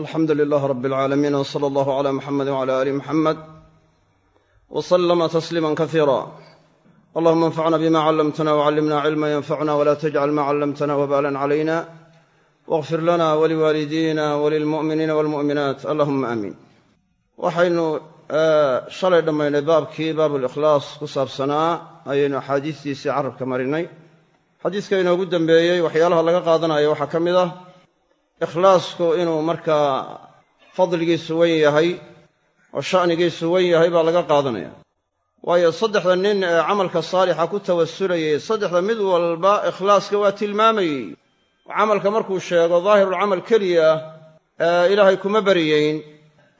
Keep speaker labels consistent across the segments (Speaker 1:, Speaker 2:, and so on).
Speaker 1: alxamdu lilaah rab alcaalamiin w sala allahu cala muxamedi wcala aali muxamed w salama tasliima kasiira allahuma anfacna bima callamtana wcallimna cilma yanfacuna wla tajcal ma callamtana wbalan calayna wاغfir lana waliwaalidiina walilmu'miniina walmu'minaat allahuma aamiin waxaynu shalay dhammaynay baabkii baabulikhlaas ku saabsanaa ayaynu axaadiistiisii carabka marinay. Xadiiska inoogu dembeeyey waxyaalaha laga qaadanayo waxaa ka mid ah ikhlaasku inuu markaa fadligiisu wen yahay oo sha'nigiisu wen yahay baa laga qaadanaya. Waayo saddexda nin ee camalka saalixa ku tawasulayay saddexda mid walba ikhlaaska waa tilmaamayey. Camalka markuu sheego daahirulcamal keliya ee ilaahay kuma bariyeyn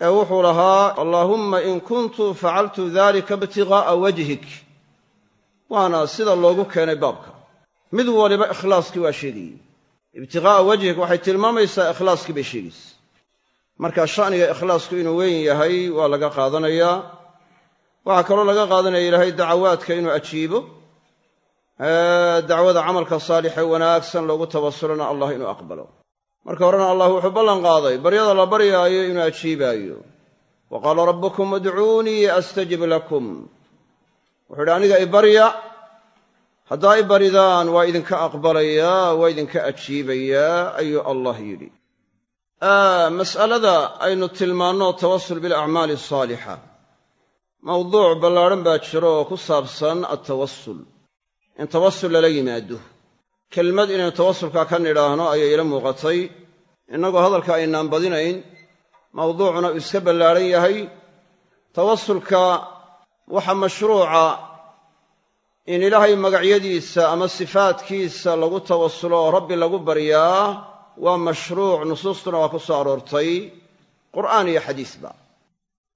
Speaker 1: ee wuxuu lahaa allaahumma in kuntu facaltu dalika ibtiqaa'a wajhik. Waana sida loogu keenay baabka. Mid waliba ikhlaaskii waa sheegayey ibtiqaa'a wajhik waxay tilmaamaysaa ikhlaaskii bay sheegaysa marka sha'niga ikhlaasku inuu weyn yahay waa laga qaadanayaa waxaa kaloo laga qaadanaya ilaahay dacawaadka inuu ajiibo. Dacwada camalka saalix ee wanaagsan loogu tawasulana allah inuu aqbalo. Marka horena allah wuxuu ballan qaaday baryada la baryaayo inuu ajiibaayo. Wa qaala rabbukum udcuunii astajib lakum. Wuxuu idhi aniga ibarya haddaa i baridaan waa idinka aqbalayaa waa idinka ajiibayaa ayuu allah yidhi. Mas'alada aynu tilmaanno tawasul bilacmaali asaalixa mawduuc ballaadhan baa jiro oo ku saabsan altawasul in tawasul lala yimaado. Kelmad inaynu tawasulkaa ka nidhaahno ayay ila muuqatay. Innagoo hadalka aynaan badinayn mawduucuna uu iska ballaadhan yahay. Tawasulka waxa mashruuca in ilaahay magacyadiisa ama sifaadkiisa lagu tawasulo oo rabbi lagu baryaa waa mashruuc nusuustuna waa ku soo aroortay qur'aan iyo xadiisba.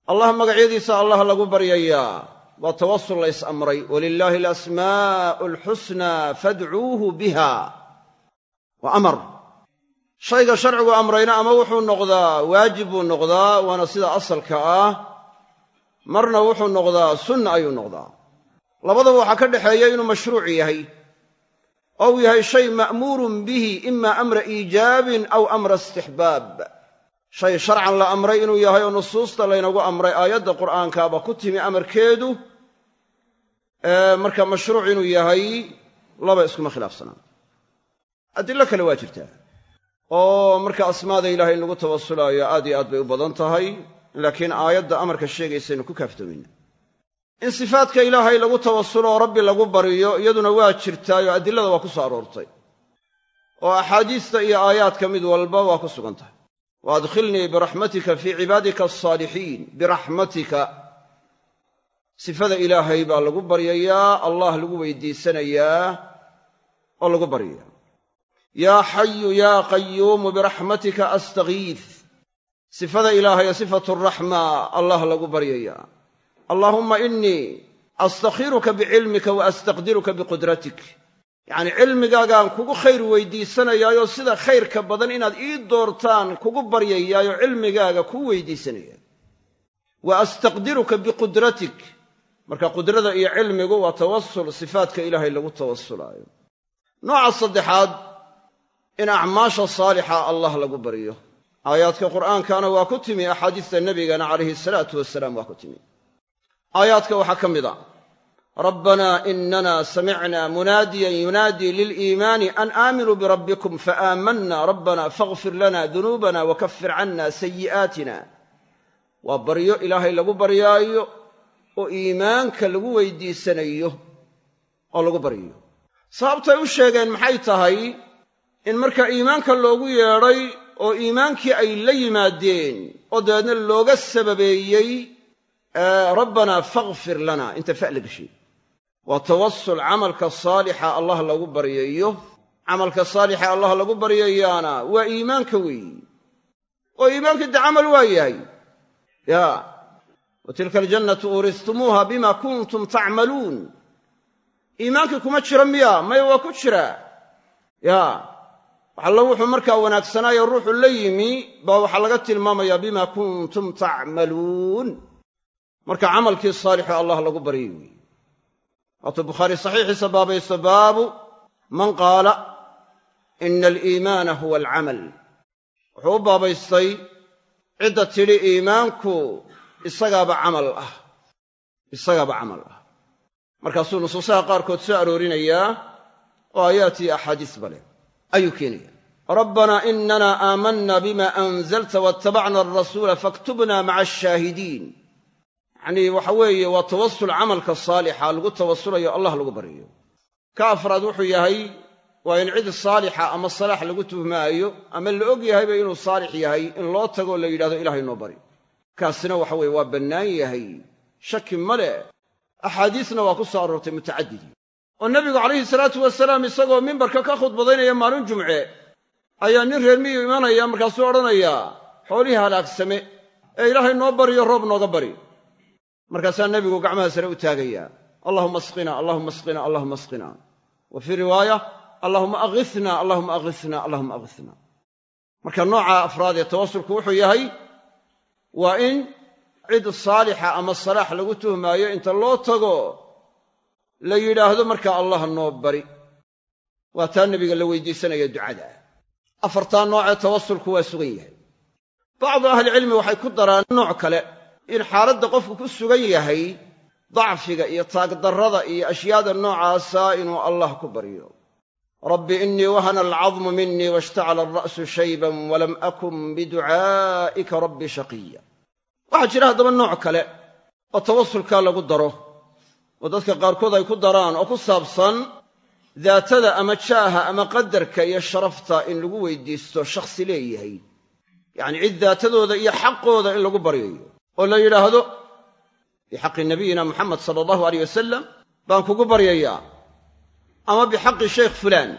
Speaker 1: Allah magacyadiisa allah lagu baryayaa waa tawasul la ys-amray walilaahi alasmaa'u alxusnaa fadcuuhu biha. Waa amar. Shayga sharcigu amrayna ama wuxuu noqdaa waajib buu noqdaa waana sida asalka ah. Marna wuxuu noqdaa sunna ayuu noqdaa labadaba waxaa ka dhexeeya inuu mashruuc yahay. Oo uu yahay shay ma'muurun bihi ima amra iijaabin aw amra istixbaab. Shay sharcan la amray inuu yahay oo nusuusta laynagu amray aayadda qur'aankaaba ku timi amarkeedu marka mashruuc inuu yahay laba iskuma khilaafsanaan. Adilo kale waa jirtaa oo marka asmaada ilahay in lagu tawasulaayo aad iyo aad bay u badan tahay laakiin aayadda amarka sheegaysaynu ku kaaftoomayna in sifaadka ilaahay lagu tawasulo oo rabbi lagu baryo iyaduna waa jirtaayoo adilada waa ku soo aroortay. Oo axaadiista iyo aayaadka mid walba waa ku sugan tahay. Wa adkhilnii biraxmatika fii cibaadika alsaalixiin biraxmatika sifada ilaahay baa lagu baryayaa allah lagu weydiisanayaa oo lagu baryayaa yaa xayu yaa qayuumu biraxmatika astagiif sifada ilaahay sifatu raxma allah lagu baryayaa allaahumma innii astakhiruka bicilmika wa astaqdiruka biqudratik. Yacnii cilmigaagaan kugu khayr weydiisanayaayo sida khayrka badan inaad ii doortaan kugu baryayaayo cilmigaaga kuu weydiisanaya. Wa astaqdiruka biqudratik. Marka qudrada iyo cilmigu waa tawasul sifaadka ilaahay lagu tawasulaayo nooca saddexaad in acmaasha saalixa allah lagu baryo aayaadka qur'aankana waa ku timi axaadiista nebigana calayhi salaatu wasalaam waa ku timi aayaadka waxaa ka mid a. Rabbanaa inana samicna munaadiyan yunaadii liliimaani an aaminuu birabbikum faaamanna rabbana faghfir lana dunuubana wakafir canna sayi'aatina waa baryo ilaahay lagu baryaayo oo iimaanka lagu weydiisanayo oo lagu baryayo sababtay u sheegeen maxay tahay in marka iimaanka loogu yeedhay oo iimaankii ay la yimaadeen oo dabeedna looga sababeeyey rabbanaa fakfir lana. Inta fa la geshay waa tawasul camalka saalixa allah lagu baryayo camalka saalixa allah lagu baryayaana waa iimaanka weeyi oo iimaanka de camal waa yahay. Ya. Wa tilka aljannatu uuristumuuha bima kuntum tacmaluun iimaankii kuma jira miya maya waa ku jiraa ya. Waxallo wuxuu markaa wanaagsanaayo ruuxu la yimi baa waxaa laga tilmaamayaa bima kuntum tacmaluun marka camalkii saalixo allah lagu baryay weeye waatuu bukhaari saxiixiisa baabaysto baabu man qaala ina aliimaana huwa alcamal. Wuxuu u baabaystay cidda tidhi iimaanku isagaaba camal ah. Isagaaba camal ah. Markaasuu nusuusaha qaarkood soo aroorinayaa oo aayaat iyo axaadiisba leh. Ayuu keenaya rabbanaa inana aamanna bima anzalta waattabacna alrasuula faktubna maca ashaahidiin yacnii waxa weeye waa tawasul camalka saalixa lagu tawasulayo allah lagu baryayo ka afraad wuxuu yahay waa in cid saalixa ama salaax lagu tuhmaayo ama la og yahayba inuu saalix yahay in loo tagoo la yidhahdo ilahay noo bari. Kaasina waxa weeye waa bannaan yahay. Shaki ma leh. Axaadiisna waa ku soo aroortay mutacadidii oo nebigu calayhi salaatu wasalaam isagoo mimbarka ka khudbadaynaya maalin jumce ayaa nin reer miyu imanaya markaasuu odhanayaa xoolihii halaagsame ee ilaahay noo bariyo roob nooga bari markaasaa nebigu gacmaha sare u taagayaa allahuma asqina allahuma asqina allahuma asqina. Wa fii riwaaya allahuma aghithna allahuma aghithna allahuma aghithna. Marka nooca afraad ee tawasulku wuxuu yahay waa in cid saalixa ama salaax lagu tuhmaayo inta loo tago la yidhaahdo markaa allah noo bari. Waa taa nebiga la weydiisanaya ducada. Afartaa noocee tawasulku waa sugan yahay. Bacdu ahlicilmi waxay ku daraan nooc kale in xaaladda qofku ku sugan yahay dacfiga iyo taagdarrada iyo ashyaada noocaasa inuu allah ku baryo rabbi innii wahana alcadmu minii washtacala alra'su shayban walam akun biducaa'ika rabbi shaqiya. Waxaa jira haddaba nooc kale oo tawasulkaa lagu daro oo dadka qaarkood ay ku daraan oo ku saabsan daatada ama jaaha ama qadarka iyo sharafta in lagu weydiisto shakhsi leeyahay. Yacni cid daatadooda iyo xaqooda in lagu baryayo oo la yidhaahdo bixaqi nabiyina muxamed sala allahu aleyh wasalam baan kugu baryayaa. Ama bixaqi sheykh fulaan.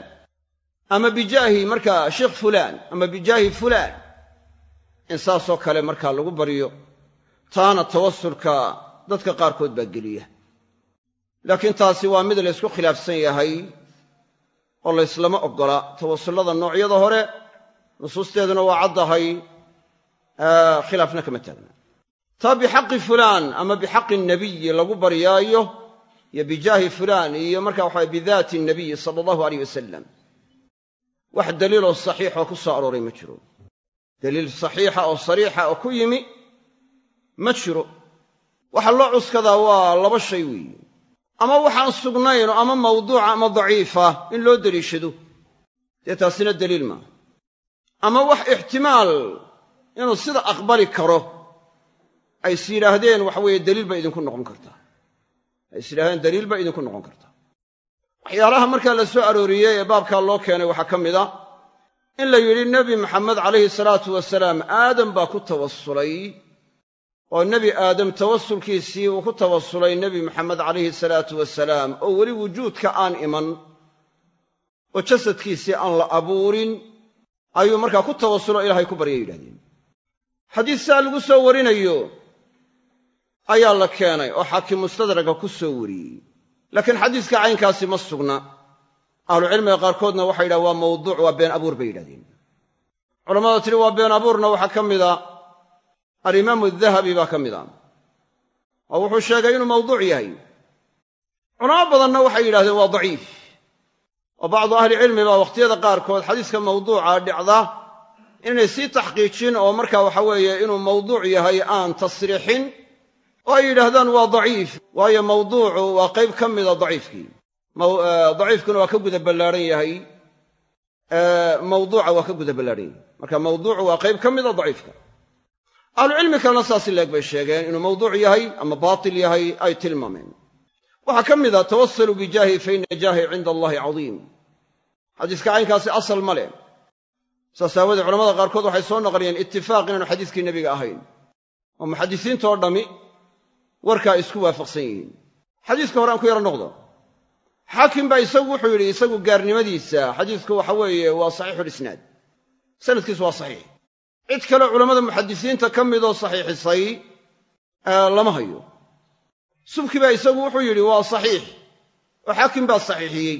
Speaker 1: Ama bijaahi markaa sheikh fulaan. Ama bijaahi fulaan. In saasoo kale markaa lagu baryo taana tawasulka dadka qaarkood baa geliya. Laakiin taasi waa mid laysku khilaafsan yahay oo layslama oggola. Tawasullada noocyada hore nusuusteeduna waa caddahay. Khilaafna kama taagna taa bixaqi fulaan ama bixaqi nabiyi lagu baryaayo iyo bijaahi fulaan iyo marka waxa bidaati nabiyi sala allahu aleyh wasalam wax daliiloo saxiixoo ku soo arooray ma jiro. Daliil saxiixa oo sariixa oo ku yimi ma jiro. Waxa loo cuskadaa waa laba shay weeye. Ama waxaan sugnayn ama mawduuca ama daciifa in loo deliishado dee taasina daliil maaha. Ama wax ixtimaal inuu sida aqbali karo ay is yidhaahdeen waxa weeye daliil bay idinku noqon kartaa. Ay is yidhahdeen daliil bay idinku noqon kartaa. Waxyaalaha markaa la soo arooriyey ee baabkaa loo keenay waxaa ka mid a in la yidhi nebi maxamed calayhi salaatu wasalaam aadam baa ku tawasulay oo nebi aadam tawasulkiisii uu ku tawasulay nebi maxamed calayhi salaatu wasalaam oo weli wujuudka aan iman oo jasadkiisii aan la abuurin ayuu markaa ku tawasulo ilaahay ku barya yidhahdeen xadiis saa lagu soo warinayo ayaa la keenay oo xaakim mustadraga ku soo wariyey. Laakiin xadiiska caynkaasi ma sugna. Ahlucilmiga qaarkoodna waxay yidhahen waa mawduuc waa been abuur bay yidhahdeen. Culammada tidhi waa been abuurna waxaa ka mida alimaamu dahabi baa ka mid a. Oo wuxuu sheegay inuu mawduuc yahay. Culamo badanna waxay yidhahdeen waa daciif. Oo bacdu ahlicilmi baa wakhtiyada qaarkood xadiiska mawduuca dhicda inay sii taxqiijin oo marka waxa weeye inuu mawduuc yahay aan tasriixin oo ay yidhaahdaan waa daciif waayo mawduucu waa qayb ka mida daciifkii. Daciifkuna waa ka guda ballaadhan yahay. Mawduuca waa ka guda ballaadhan yahay. Marka mawduucu waa qayb ka mida daciifka. Ahlucilmi kalena saasi leeg bay sheegeen inuu mawduuc yahay ama baatil yahay ay tilmaameen. Waxaa ka mid a tawasaluu bijaahi fa jaahi cinda allahi cadiim. Xadiiska caynkaasi asal ma leh. Saas aawoodee culamada qaarkood waxay soo naqliyeen itifaaq inaanu xadiiskii nebiga ahayn. Oo muxadisiintoo dhammi warkaa isku waafaqsan yihiin. Xadiiska hore aan ku yaro noqdo. Xaakim baa isagu wuxuu yidhi isagu gaarnimadiisa xadiisku waxa weeye waa saxiixulisnaad sanadkiisu waa saxiix. Cid kaleo culammada muxadisiinta ka midoo saxiixisay lama hayo. Subki baa isagu wuxuu yidhi waa saxiix. Oo xaakim baa saxiixiyey.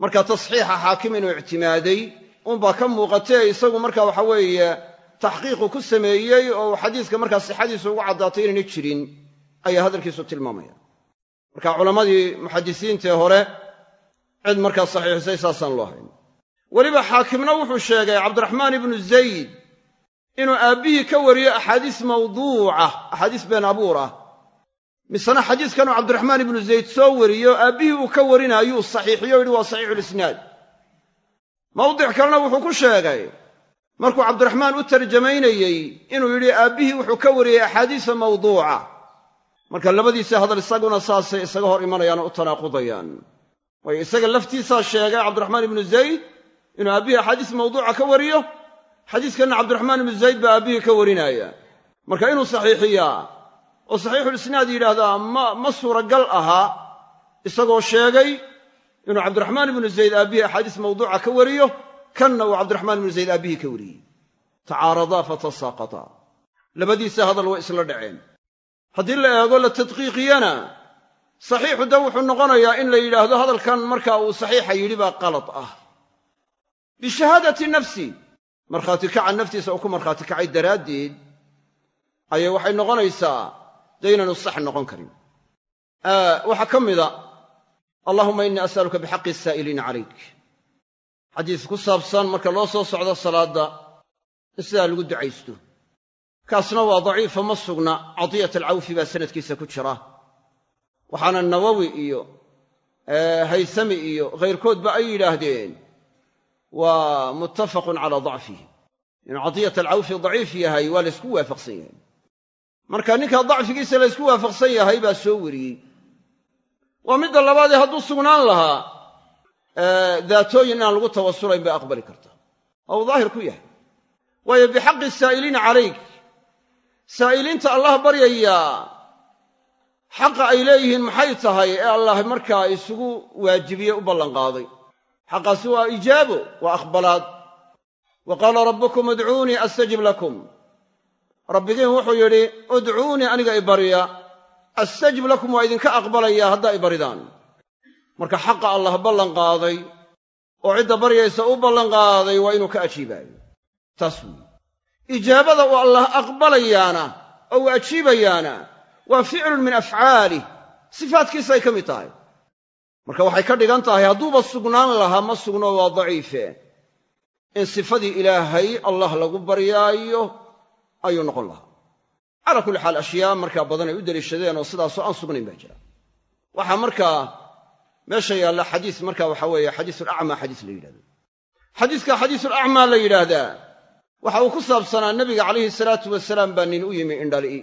Speaker 1: Marka tasxiixa xaakim inuu ictimaaday unbaa ka muuqatee isagu marka waxa weeye taxqiiqu ku sameeyey oo xadiiska markaa sixadiisu ugu caddaatay inaynay jirin ayaa hadalkiisu tilmaamaya. Marka culammadii muxadisiintae hore cid markaa saxiixisay saasaan loo hayn. Weliba xaakimna wuxuu sheegay cabdiraxmaan ibnu zayd inuu aabbihii ka wariyo axaadiis mawduuca axaadiis been abuur ah. Misena xadiiskanuu cabdiraxmaan ibnu zayd soo wariyo aabbihii uu ka warinaayuu saxiixiyo yidhi waa saxiixulisnaad mawdic kalena wuxuu ku sheegay markuu cabdiraxmaan u tarjamaynayey inuu yidhi aabbihii wuxuu ka wariyey axaadiisa mawduuca marka labadiisa hadal isaguna saasay isaga hor imanayaan u tanaaqudayaan waayo isaga laftiisaa sheegay cabdiraxmaan ibnu zayd inuu aabbihii axaadiis mawduuca ka wariyo. Xadiiskanna cabdiraxmaan ibnu zayd baa aabbihii ka warinaaya marka inuu saxiixiyaa oo saxiixulisnaad yidhaahdaa ma ma suuragal aha isagoo sheegay inuu cabdiraxmaan ibnu zayd aabbihii axaadiis mawduuca ka wariyo kanna uu cabdiraxmaan ibnu zayd aabbihii ka wariyey. Tacaaradaa fatasaaqataa labadiisa hadal way isla dhaceen haddii la eego la tadqiiqiyana. Saxiixu de wuxuu noqonayaa in la yidhaahdo hadalkan marka uu saxiixa yidhi baa qalad ah. Bishahaadati nafsi. Markhaati kaca naftiisa uu ku markhaati kacay daraaddeed ayay waxay noqonaysaa dee inaanu sax noqon karin. Waxaa ka mida allahuma innii as'aluka bixaqi asaa'iliina calayk. Xadiis ku saabsan marka loo soo socdo salaadda in sidaa lagu ducaysto kaasna waa daciifo ma sugna. Cadiyat alcawfi baa sanadkiisa ku jira. Waxaana nawowi iyo haysami iyo khayrkoodba ay yidhaahdeen waa muttafaqun calaa dacfihi. Inuu cadiyat alcawfi daciif yahay waa laysku waafaqsan yahay. Marka ninkaa dacfigiisa laysku waafaqsan yahay baa soo wariyey. Waa midda labaadee hadduu sugnaan lahaa daatooyin inaan lagu tawasulayn bay aqbali karta oo uu daahir ku yahay. Waayo bixaqi saa'iliina calayk saa'iliinta allah baryayaa xaqa ay leeyihiin maxay tahay ee allah markaa isugu waajibiye u ballanqaaday? Xaqaasi waa ijaabo waa aqbalaad. Wa qaala rabbukum udcuunii astajib lakum. Rabbigiin wuxuu yidhi udcuunii aniga i barya astajib lakum waa idinka aqbalayaa haddaa i baridaan. Marka xaqa allah ballanqaaday oo cidda baryaysa u ballanqaaday waa inuu ka ajiibaayo. Taas weyi ijaabada uu allah aqbalayaana oo uu ajiibayaana waa ficlun min afcaalih sifaadkiisay ka mid tahay. Marka waxay ka dhigan tahay hadduuba sugnaan lahaa ma sugno waa daciife. In sifadii ilaahay allah lagu baryaayo ayuu noqon lahaa. Calaa kulli xaal ashyaa markaa badan ay u deliishadeen oo sidaasoo aan sugnayn baa jira. Waxaa markaa meesha yaalla xadiis marka waxa weeye xadiisulacmaa xadiis la yidhahdo. Xadiiska xadiisulacmaa la yidhaahdaa waxa uu ku saabsanaa nebiga calayhi salaatu wasalaam baa nin u yimi indhali'i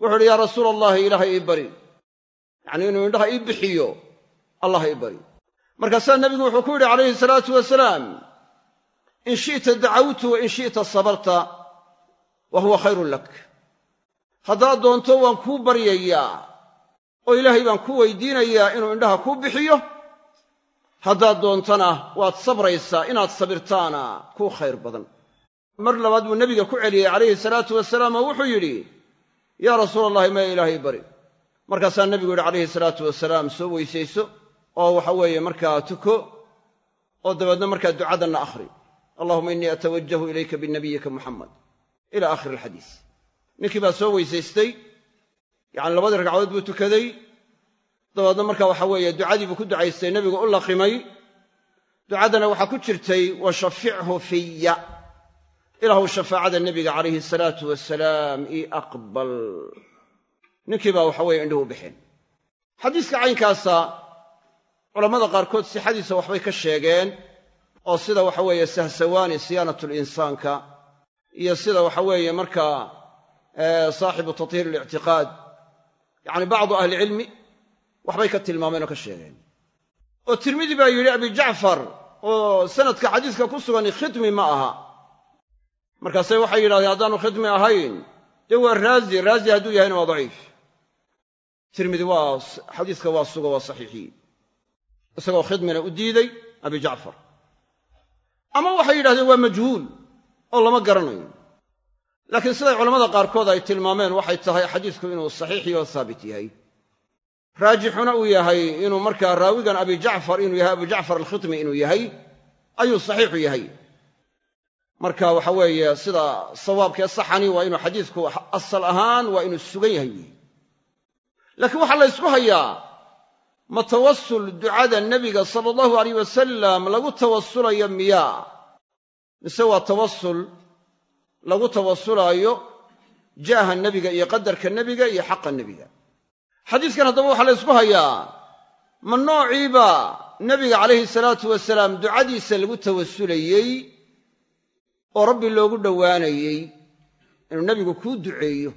Speaker 1: wuxuu uhi yaa rasuula allahi ilaahay ii bari. Yacnii inuu indhaha ii bixiyo allah ii bari. Markaasaa nebigu wuxuu ku yidhi calayhi salaatu wasalaam in shi'ta dacawtu wa in shi'ta sabarta wa huwa khayrun lak. Haddaad doonto waan kuu baryayaa oo ilaahay baan ku weydiinayaa inuu indhaha kuu bixiyo haddaad doontana waad sabraysaa inaad sabirtaana kuu khayr badan mar labaad buu nebiga ku celiyey calayhi salaatu wasalaam oo wuxuu yidhi yaa rasuula allahi maya ilaahay bari. Markaasaa nebigu yidhi calayhi salaatu wasalaam soo weysayso oo waxa weeye markaa tuko oo dabeedna markaa ducadanna akhri. Allahuma innii atawajahu ilayka binabiyika muxamed ila aakhiri alxadiis ninkii baa soo weysaystay yacani labadii ragcadood buu tukaday dabeedna marka waxa weeye ducadii buu ku ducaystay nebigu u laqimay. Ducaddana waxaa ku jirtay wa shafichu fiya ilaahu shafaacada nebiga calayhi salaatu wasalaam ii aqbal. Ninkii baa waxa weeye indhuhu bixeen xadiiska caynkaasa culammada qaarkood sixadiisa waxbay ka sheegeen oo sida waxa weeye sahsawaani siyaanatulinsaanka iyo sida waxa weeye markaa saaxibu tathiir alictiqaad yacni bacdu ahlicilmi waxbay ka tilmaameen oo ka sheegeen. Oo tirmidi baa yidhi abi jacfar oo sanadka xadiiska ku sugani khidmi ma aha markaase waxay yidhahdeen haddaanu khidmi ahayn. Dee waa raazi raazi hadduu yahayna waa daciif. Tirmidi waa xadiiska waa sugo waa saxiixiyey isagoo khidmina u diiday abi jacfar. Ama waxay yidhahdeen waa majhuul oo lama garanayo. Laakiin siday culammada qaarkood ay tilmaameen waxay tahay xadiisku inuu saxiixiyo haabit yahay. Raajixuna uu yahay inuu markaa raawigan abi jacfar inuu yahay abu jacfar alkhidmi inuu yahay ayuu saxiixu yahay marka waxa weeye sida sawaabkee saxani waa inuu xadiisku asal ahaan waa inuu sugan yahay. Weyi laakiin waxaa la ysku hayaa ma tawasul ducada nebiga sala allahu alayh wasalam lagu tawasulayo miyaa mise waa tawasul lagu tawasulaayo jaaha nebiga iyo qadarka nebiga iyo xaqa nebiga. Xadiiskan haddaba waxaa la ysku hayaa ma noociiba nebiga calayhi salaatu wasalaam ducadiisa lagu tawasulayey oo rabbi loogu dhowaanayey inuu nebigu kuu duceeyo.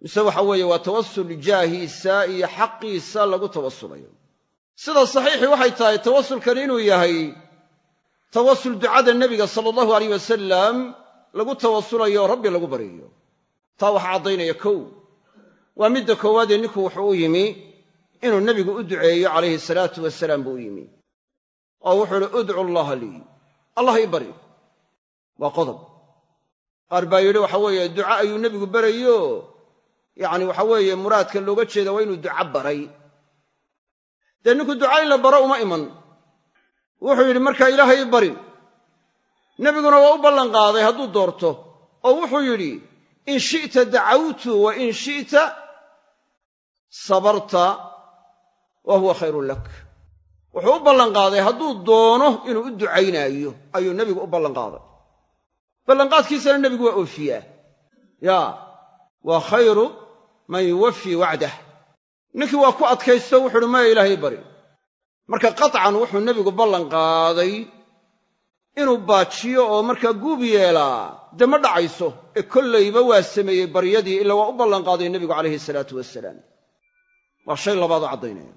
Speaker 1: Mise waxa weeye waa tawasul jaahiisa iyo xaqiisa lagu tawasulayo. Sida saxiixii waxay tahay tawasulkani inuu yahay tawasul ducada nebiga sala allahu alayh wasalam lagu tawasulayo oo rabbi lagu baryayo taa waxaa caddaynaya kow waa midda koowaadee ninku wuxuu u yimi inuu nebigu u duceeyo calayhi salaatu wasalaam buu u yimi. Oo wuxuu uhi udcu allaha lii. Allah ii bari waa qodob qaar baa yidhi waxa weeye duca ayuu nebigu barayo. Yacni waxa weeye muraadka looga jeeda waa inuu duca baray. Dee ninku duca in la baro uma iman. Wuxuu yidhi markaa ilaahay ii bari nebiguna waa u ballanqaaday hadduu doorto. Oo wuxuu yidhi in shi'ta dacawtu wa in shi'ta sabarta wa huwa khayrun lak. Wuxuu u ballanqaaday hadduu doono inuu u ducaynaayo ayuu nebigu u ballanqaaday ballanqaadkiisana nebigu waa oofiyaa. Yaa waa khayru man yuwafii wacdah ninkii waa ku adkaysto wuxu uhi maya ilaahay bari. Marka qatcan wuxuu nebigu ballanqaaday inuu baajiyo oo markaa guub yeelaa dee ma dhacayso ee kollayba waa sameeyey baryadii ila waa u ballanqaaday nebigu calayhi salaatu wasalaam waa shay labaadoo caddaynaya.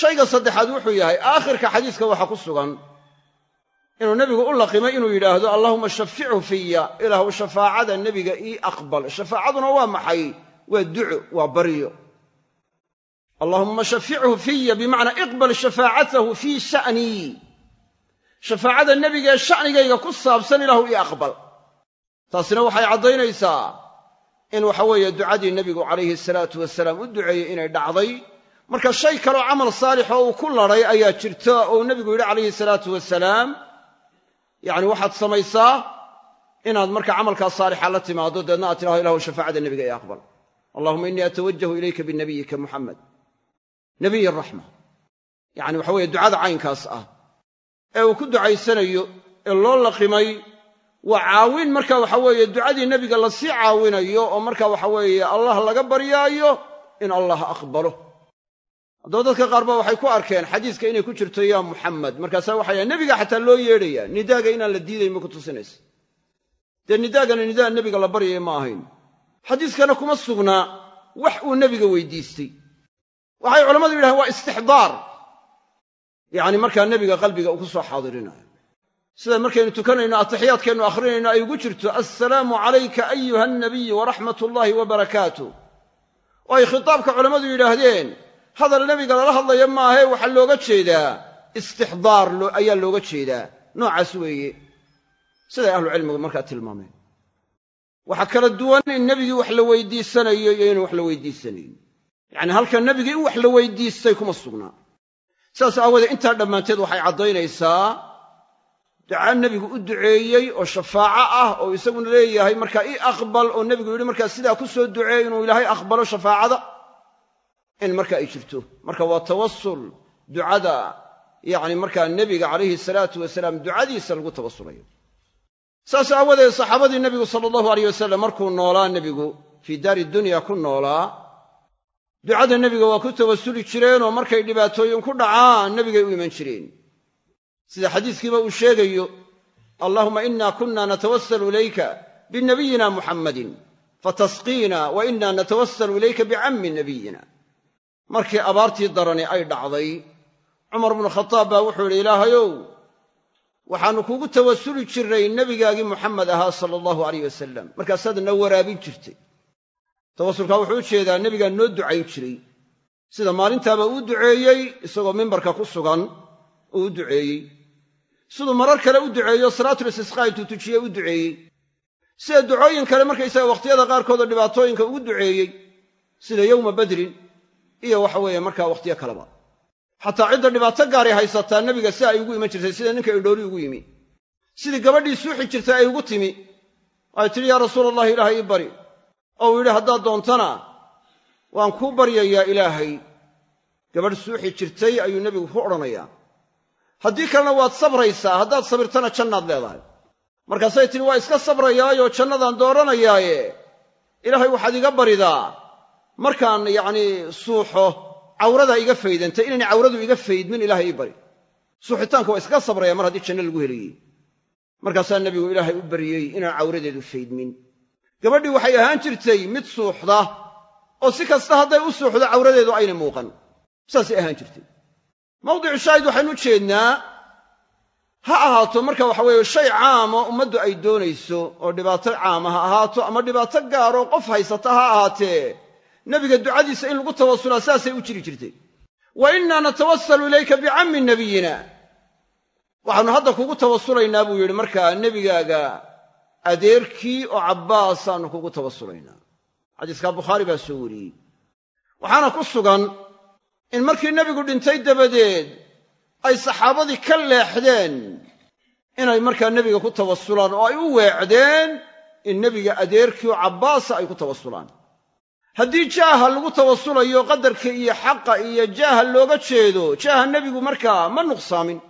Speaker 1: Shayga saddexaad wuxuu yahay aakhirka xadiiska waxaa ku sugan inuu nebigu u laqimay inuu yidhaahdo allahuma shafichu fiya ilaahu shafaacada nebiga ii aqbal. Shafaacaduna waa maxay? Waa duco waa baryo. Allahumma shafichu fiya bimacnaa iqbal shafaacatahu fii sha'nii shafaacada nebigaee sha'nigayga ku saabsan ilaahu ii aqbal. Taasina waxay caddaynaysaa in waxa weeye ducadii nebigu calayhi salaatu wasalaam u duceeyey inay dhacday. Marka shay kaloo camal saalix oo uu ku ladhay ayaa jirta oo uu nebigu yidhi calayhi salaatu wasalaam yacni waxaad samaysaa inaad marka camalkaa saalixa la timaado deedna aad tidhahdo ilahu shafaacada nebiga ii aqbal. Allahuma innii atawajahu ilayka binabiyika muxamed nabiy araxma yacni waxa weeye ducada caynkaas ah. Ee uu ku ducaysanayo ee loo laqimay waa caawin marka waxa weeye ducadii nebiga la sii caawinayo oo marka waxa weeye allah laga baryaayo in allah aqbalo haddaba dadka qaar ba waxay ku arkeen xadiiska inay ku jirto yaa muxamed markaasaa waxay yahan nebiga xataa loo yeedhaya nidaaga inaan la diidayn ma ku tusinaysa. Dee nidaagana nidaa nebiga la baryaya ma ahayn. Xadiiskana kuma sugnaa wax uu nebiga weydiistay. Waxay culammadu yidhahdeen waa istixdaar. Yacni markaa nebiga qalbiga uu ku soo xaadirinayo. Sida markaynu tukanayno atixiyaadkeennu akhrinayno ay ugu jirto assalaamu calayka ayuha alnabiyu waraxmat ullaahi wa barakaatu oo ay khitaabka culammadu yidhaahdeen hadal nebiga lala hadlaya maahae waxaa looga jeedaa istixdaar ayaa looga jeedaa. Noocaas weeye. Siday ahlucilmigu markaa tilmaameen. Waxaa kala duwan in nebigii wax la weydiisanayo iyo inuu wax la weydiisanayn yacni halka nebigii in wax la weydiistay kuma sugnaa sidaas aawoodee intaa dhammaanteed waxay caddaynaysaa ducaa nebigu u duceeyey oo shafaaco ah oo isaguna leeyahay markaa ii aqbal oo nebigu yidhi markaa sidaa ku soo duceey inuu ilaahay aqbalo shafaacada in marka ay jirto. Marka waa tawasul ducada yacni markaa nebiga calayhi salaatu wasalaam ducadiisa lagu tawasulayo. Saas aawadeed saxaabadii nebigu sala allahu aleyh wasalam markuu noolaa nebigu fii daari dunya ku noolaa ducada nebiga waa ku tawasuli jireenoo markay dhibaatooyin ku dhacaan nebigay u iman jireen. Sida xadiiskiiba uu sheegayo allahuma inna kunna natawassalu ilayka binabiyina muxammadin fatasqiina wa inna natawassalu ilayka bicammi nabiyina markii abaartii darani ay dhacday cumar bnu khataab baa wuxuu yidhi ilaahayow waxaannu kugu tawasuli jirnay nebigaagii muxamed ahaa sala allahu alayh wasalam markaasaad na waraabin jirtay. Tawasulkaa wuxuu u jeedaa nebigaa noo ducayn jiray. Sida maalintaaba uu duceeyey isagoo mimbarka ku sugan uu u duceeyey. Siduu marar kale u duceeyo salaatulistisqaa intuu tujiyey u duceeyey. Sida ducooyin kale markaysaga wakhtiyada qaarkoodoo dhibaatooyinka ugu duceeyey sida yowma badrin iyo waxa weeye markaa wakhtiyo kaleba. Xataa cidda dhibaato gaari haysataa nebiga si ay ugu iman jirtay sida ninka idhoori ugu yimi. Sidii gabadhii suuxi jirtay ay ugu timi. Ay tidhi yaa rasuula allahi ilaahay ii bari. Oo uu yidhi haddaad doontana waan kuu baryayaa ilaahay. Gabadh suuxi jirtay ayuu nebigu ku odhanayaa. Haddii kalena waad sabraysaa haddaad sabirtana jannaad leedahay. Markaasay tihi waa iska sabrayaayoo jannadaan dooranayaaye. Ilaahay waxaad iga baridaa markaan yacnii suuxo cawradaa iga faydantay inaynay cawradu iga faydmin ilaahay ii bari. Suuxitaanka waa iskaga sabraya mar haddii janno lagu helayey markaasaa nebigu ilaahay u baryey inaan cawradeedu faydmin gabadhii waxay ahaan jirtay mid suuxda oo si kasta hadday u suuxdo cawradeedu aynay muuqan. Saasay ahaan jirtay. Mawdicu shaahid waxaynu u jeednaa ha ahaato marka waxa weeye shay caamo ummaddu ay doonayso oo dhibaato caama ha ahaato ama dhibaato gaaroo qof haysata ha ahaatee nebiga ducadiisa in lagu tawasulaa saasay u jiri jirtay. Wa innaa natawasalu ilayka bicammi nabiyina waxaannu hadda kugu tawasulaynaa buu yidhi markaa nebigaaga adeerkii oo cabbaasaannu kugu tawasulaynaa. Xadiiskaa bukhaari baa soo wariyey. Waxaana ku sugan in markii nebigu dhintay dabadeed ay saxaabadii ka leexdeen inay markaa nebiga ku tawasulaan oo ay u weecdeen in nebiga adeerkii oo cabbaasa ay ku tawasulaan haddii jaaha lagu tawasulayo qadarka iyo xaqa iyo jaaha looga jeedo jaaha nebigu markaa ma nuqsaamin.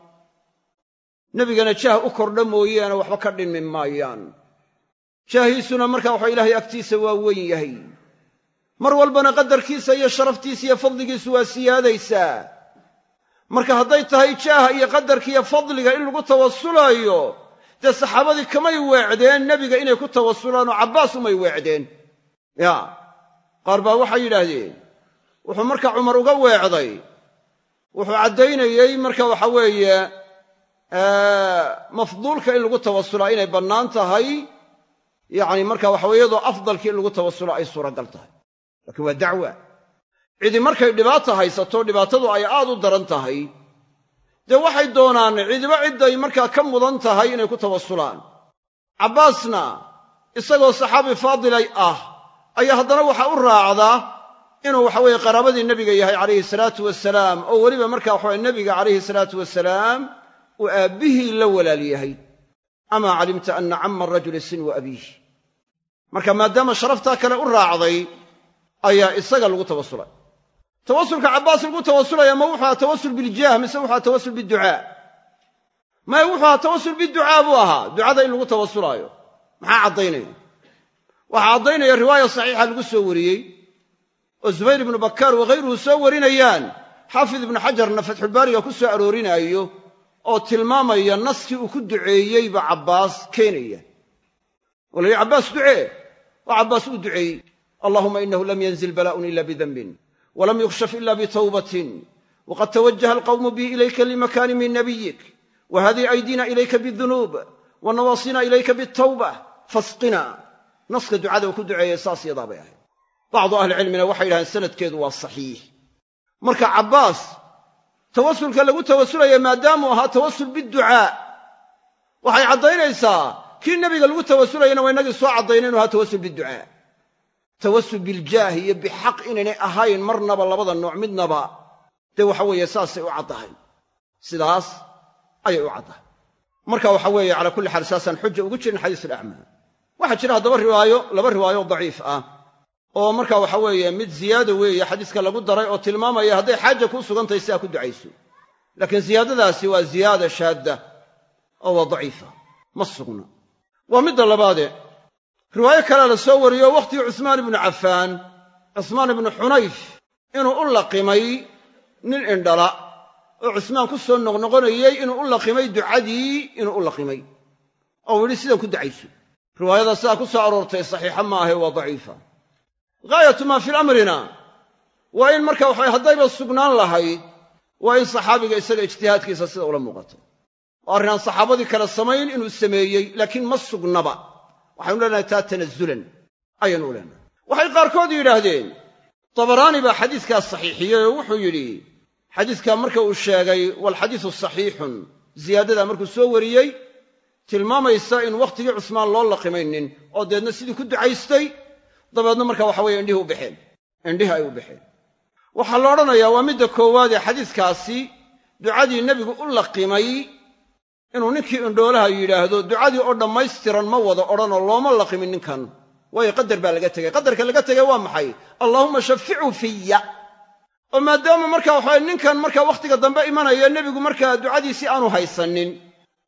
Speaker 1: Nebigana jaah u kordha mooyaane waxba ka dhinmi maayaan. Jaahiisuna markaa waxa ilaahay agtiisa waa weyn yahay. Mar walbana qadarkiisa iyo sharaftiisa iyo fadligiisu waa siyaadaysaa. Marka hadday tahay jaaha iyo qadarka iyo fadliga in lagu tawasulaayo dee saxaabadii kamay weecdeen nebiga inay ku tawasulaan oo cabbaas umay weecdeen? Ya qaar baa waxay yidhaahdeen wuxuu marka cumar uga weecday wuxuu caddaynayey marka waxa weeye mafduulka in lagu tawasulaa inay bannaan tahay yacni marka waxa weye iyadoo afdalkii in lagu tawasulo ay suuragal tahay. Laakiin waa dacwa. Cidi markay dhibaata haysato dhibaatadu ay aad u daran tahay. Dee waxay doonaan cidiba cidday markaa ka mudan tahay inay ku tawasulaan cabbaasna isagoo saxaabi faadilay ah ayaa haddana waxa u raacda inuu waxa weeye qaraabadii nebiga yahay calayhi salaatu wasalaam oo weliba marka waxaweye nebiga calayhi salaatu wasalaam uu aabbihii la walaal yahay. Amaa calimta anna camma arajuli sinwa abiih. Marka maadaama sharaftaa kale u raacday ayaa isaga lagu tawasulay tawasulka cabbaas lagu tawasulaya ma wuxuu ahaa tawasul biljaah mise wuxu aha tawasul biducaa maya wuxuu ahaa tawasul biducaa buu ahaa? Ducada in lagu tawasulaayo maxaa caddaynaya waxaa caddaynaya riwaaya saxiixa lagu soo wariyey oo zubayr ibnu bakkaar wakhayruhu soo warinayaan xaafid ibnu xajarna fatxulbaariga ku soo aroorinaayo oo tilmaamaya naskii uu ku duceeyeyba cabbaas keenaya. Yidhi cabbaas ducee? Oo cabbaas uu duceeyey allahuma inahu lam yanzil bala'un ila bidanbin walam yukshaf ila bitawbatin waqad tawajaha alqawmu bi ilayka limakani min nabiyik wa hadihi aydina ilayka bidunuub wa nawaasina ilayka bitawba fasqina naska ducada uu ku duceeyey saas yadaa bay ahayd. Bacdu ahlicilmina waxay yidhahdeen sanadkeedu waa saxiix. Marka cabbaas tawasulka lagu tawasulaya maadaamuu ahaa tawasul biducaa waxay caddaynaysaa kii nebiga lagu tawasulayana waa inagii soo caddayna inu ahaa tawasul biducaa tawasul biljaahi iyo bixaq inaynay ahayn marnaba labada nooc midnaba dee waxa weeye saasay u caddahay. Sidaas ayay u caddahay. Marka waxa weeye calaa kulli xaal saasaan xuja ugu jirin xadiis alacmaa waxaa jira haddaba riwaayo laba riwaayo daciif ah. Oo marka waxa weeye mid ziyaado weeye xadiiska lagu daray oo tilmaamaya hadday xaaja kuu sugantahay sidaa ku ducayso. Laakiin ziyaadadaasi waa ziyaada shaadda oo waa daciifa. Ma sugna. Waa midda labaade. Riwaayo kalea la soo wariyo wakhtigii cusmaan ibnu cafaan. Cusmaan ibnu xunayf inuu u laqimay nin indhala. Oo cusmaan ku soo noqnoqonayey inuu u laqimay ducadii inuu u laqimay. Oo uu yidhi sidan ku ducayso riwaayada sidaa ku soo aroortay saxiixa ma ahe waa daciifa. Gaayatu maa fii amrina waa in marka waxawe haddayba sugnaan lahayd waa in saxaabiga isaga ijtihaadkiisa sida ula muuqato. Oo arrin aan saxaabadii kale samayn inuu sameeyey laakiin ma sugnaba. Waxaynu leenahay taa tanasulan ayaynu u leenahay. Waxay qaarkood yidhaahdeen tabaraani baa xadiiskaas saxiixiyey oo wuxuu yidhi xadiiskaa marka uu sheegay walxadiisu saxiixun ziyaadadaa markuu soo wariyey tilmaamaysa in wakhtigii cusmaan loo laqimaynin oo deedna sidii ku ducaystay dabeedna marka waxa weye indhihii u baxeen indhihii ay u baxeen waxaa la odhanayaa waa midda koowaad ee xadiiskaasi ducadii nebigu u laqimay inuu ninkii indhoolaha yidhaahdo ducadii oo dhammaystiran ma wada odhanoo looma laqimin ninkan. Waayo qadar baa laga tegay. Qadarka laga tegay waa maxay? Allaahumma shaficu fiya oo maadaama marka waxawaye ninkan marka wakhtiga dambe imanaya nebigu markaa ducadiisii aanu haysanin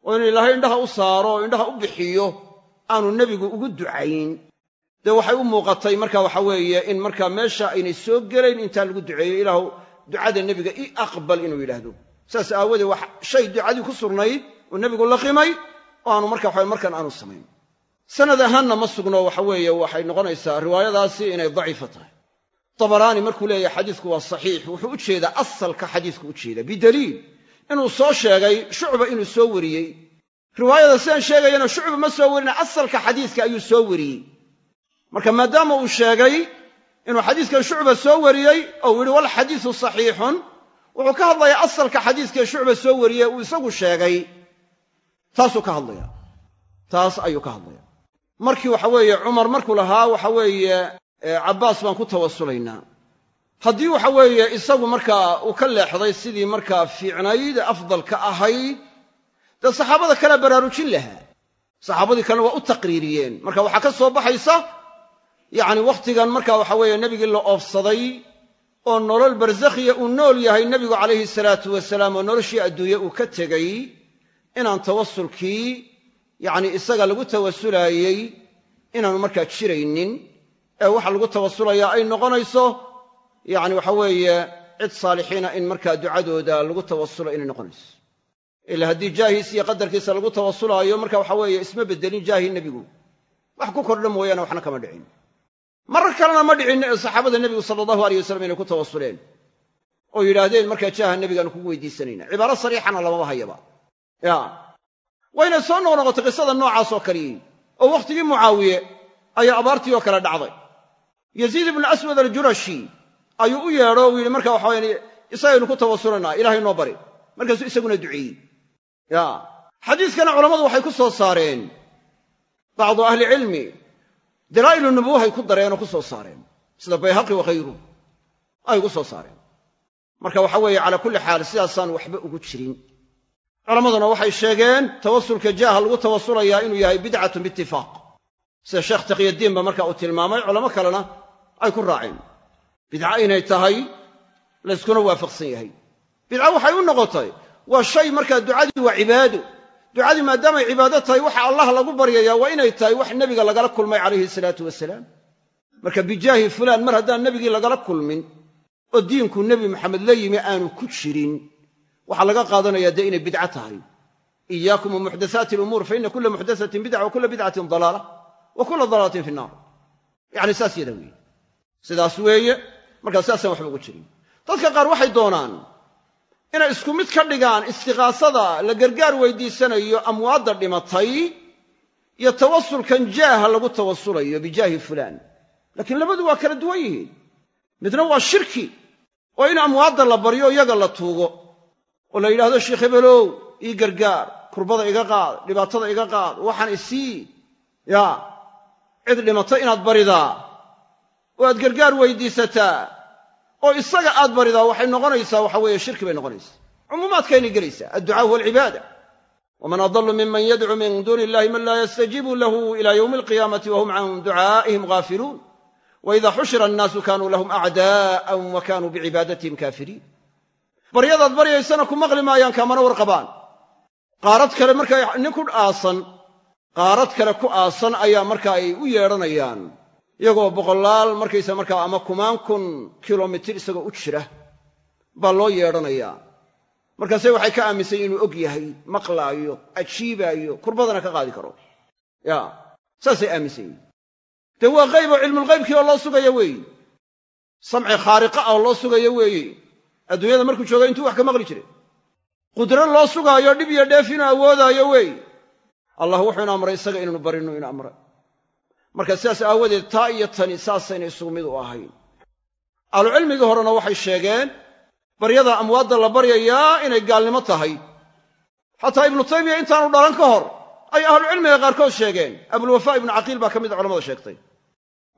Speaker 1: oo in ilaahay indhaha u saaro oo indhaha u bixiyo aanu nebigu ugu ducayn. Dee waxay u muuqatay marka waxa weeye in markaa meesha aynay soo gelayn intaa lagu duceeyo ilaahu ducada nebiga i aqbal inuu yidhaahdo. Saas aawoodee wax shay ducadii ku sugnayd oo nebigu laqimay oo aanu marka waxa markan aanu samayn. Sanad ahaanna ma sugno waxa weeye waxay noqonaysaa riwaayadaasi inay daciifo tahay. Dabaraani markuu leeyahay xadiisku waa saxiix wuxuu u jeedaa asalka xadiisku u jeeda bidaliil inuu soo sheegay shucba inuu soo wariyey. Riwaayada sidaan sheegayana shucba ma soo warina asalka xadiiska ayuu soo wariyey. Marka maadaama uu sheegay inuu xadiiskan shucba soo wariyey oo uu yidhi walxadiisu saxiixun. Wuxuu ka hadlayaa asalka xadiiskaee shucba soo wariyey uu isagu sheegay. Taasuu ka hadlaya taas ayuu ka hadlaya markii waxa weeye cumar markuu lahaa waxa weeye cabbaas baan ku tawasulaynaa haddii waxa weeye isagu markaa uu ka leexday sidii markaa fiicnayd afdalka ahayd dee saxaabada kale baraarujin lahaa. Saxaabadii kalena waa u taqriiriyeen. Marka waxaa ka soo baxaysa yacni wakhtigan marka waxa weeye nebigii la oofsaday oo nolol barsakhiya uu nool yahay nebigu calayhi salaatu wasalaam oo noloshii adduunye uu ka tegey inaan tawasulkii yacni isaga lagu tawasulaayey inaanu markaa jiraynin ee waxa lagu tawasulayaa ay noqonayso yacni waxa weeye cid saalixiina in markaa ducadooda lagu tawasulo inay noqonayso. Ila haddii jaahiis iyo qadarkiisa lagu tawasulaayo marka waxa weeye isma beddelin jaahi nebigu. Wax ku kordha mooyaane waxna kama dhicin. Marar kalena ma dhicin saxaabada nebigu sala allahu aleyh wasalam inay ku tawasuleen. Oo yidhaahdeen markaa jaaha nebigaanu kugu weydiisanayna cibaaro sariixana lamaba hayaba. Ya. Waynay soo noqnoqotay qisada noocaas oo kaliyi oo wakhtigii mucaawiye ayaa abaartii oo kale dhacday. Yaziid ibnu aswad aljurashi ayuu u yeedho uu yidhi marka waxa wayaan isagaynu ku tawasulanaa ilahay noo bari. Markaasuu isaguna duceeyey. Ya. Xadiiskana culammadu waxay ku soo saareen. Bacdu ahlicilmi dalaa'ilu nubuwahay ku dareen oo ku soo saareen. Sida bayhaqi wakhayru ay ugu soo saareen. Marka waxa weeye calaa kulli xaal sidaasaan waxba ugu jirin. Culammaduna waxay sheegeen tawasulka jaaha lagu tawasulayaa inuu yahay bidcatun biitifaaq sida sheekh taqyadiinba marka uu tilmaamay culamo kalena ay ku raaceen bidca inay tahay layskuna waafaqsan yahay. Bidca waxay u noqotay waa shay markaa ducadii waa cibaado. Ducadii maadaamay cibaado tahay waxa allah lagu baryayaa waa inay tahay wax nebiga lagala kulmay calayhi salaatu wasalaam. Marka bijaahi fulaan mar haddaan nebigii lagala kulmin oo diinku nebi maxamed la yimi aanu ku jirin. Waxaa laga qaadanayaa dee inay bidco tahay. Iyaakum wa muxdathaati alumuur fa ina bidca wa bidcatin dalaala wa kula dalaalatin fi nnaar. Yacni saas yada weeye. Sidaas weeye markaa sidaasaan waxba ugu jirin. Dadka qaar waxay doonaan inay isku mid ka dhigaan istiqaasada la gargaar weydiisanayo amwaadda dhimatay iyo tawasulkan jaaha lagu tawasulayo bijaahi fulaan. Laakiin labadu waa kala duwan yihiin. Midna waa shirki oo in amwaadda la baryo iyaga la tuugo. Oo la yidhahdo sheikh hebelow ii gargaar kurbada iga qaad dhibaatada iga qaad waxaan isii. Yaa cid dhimato inaad baridaa oo aad gargaar weydiisataa oo isaga aad baridaa waxay noqonaysaa waxa weeye shirki bay noqonaysaa. Cumuumaadkaynay gelaysaa adducaa huwa alcibaada waman adallu miman yadcu min duuni illahi man laa yastajiibu lahu ila yowmi alqiyaamati wahum can ducaa'ihim gaafiluun waida xushira annaasu kaanuu lahum acdaa'an wa kaanuu bicibadatihim kaafiriin. Baryadaad baryaysana ku maqli maayaan kaamana warqabaan qaarad kale markaa nin ku aasan qaarad kale ku aasan ayaa marka ay u yeedhanayaan iyagoo boqolaal markaysa markaa ama kumaan kun kilomitir isagoo u jira baa loo yeedhanayaa markaase waxay ka aaminsan inuu og yahay maqlaayo ajiibaayo kurbadana ka qaadi karo. Ya saasay aaminsan yihiin dee waa qayb oo cilmulghaybkii oo loo sugaya weeye. Samci khaariqa ah oo loo sugaya weeye. Adduunyada markuu jooga intuu wax ka maqli jiray. Qudro loo sugaayo dhib iyo dheef inuu awoodaayo weeye. Allah wuxuu ina amray isaga inaanu barinu ina amray marka sidaas aawadeed taa iyo tani saasayna isugu mid u ahayn. Ahlucilmigii horena waxay sheegeen baryada amwaadda la baryayaa inay gaalnimo tahay. Xataa ibnu taymiya intaanu dhalan ka hor ay ahlucilmiga qaarkood sheegeen. Abulwafaa ibnu caqiil baa ka mid a culamada sheegtay.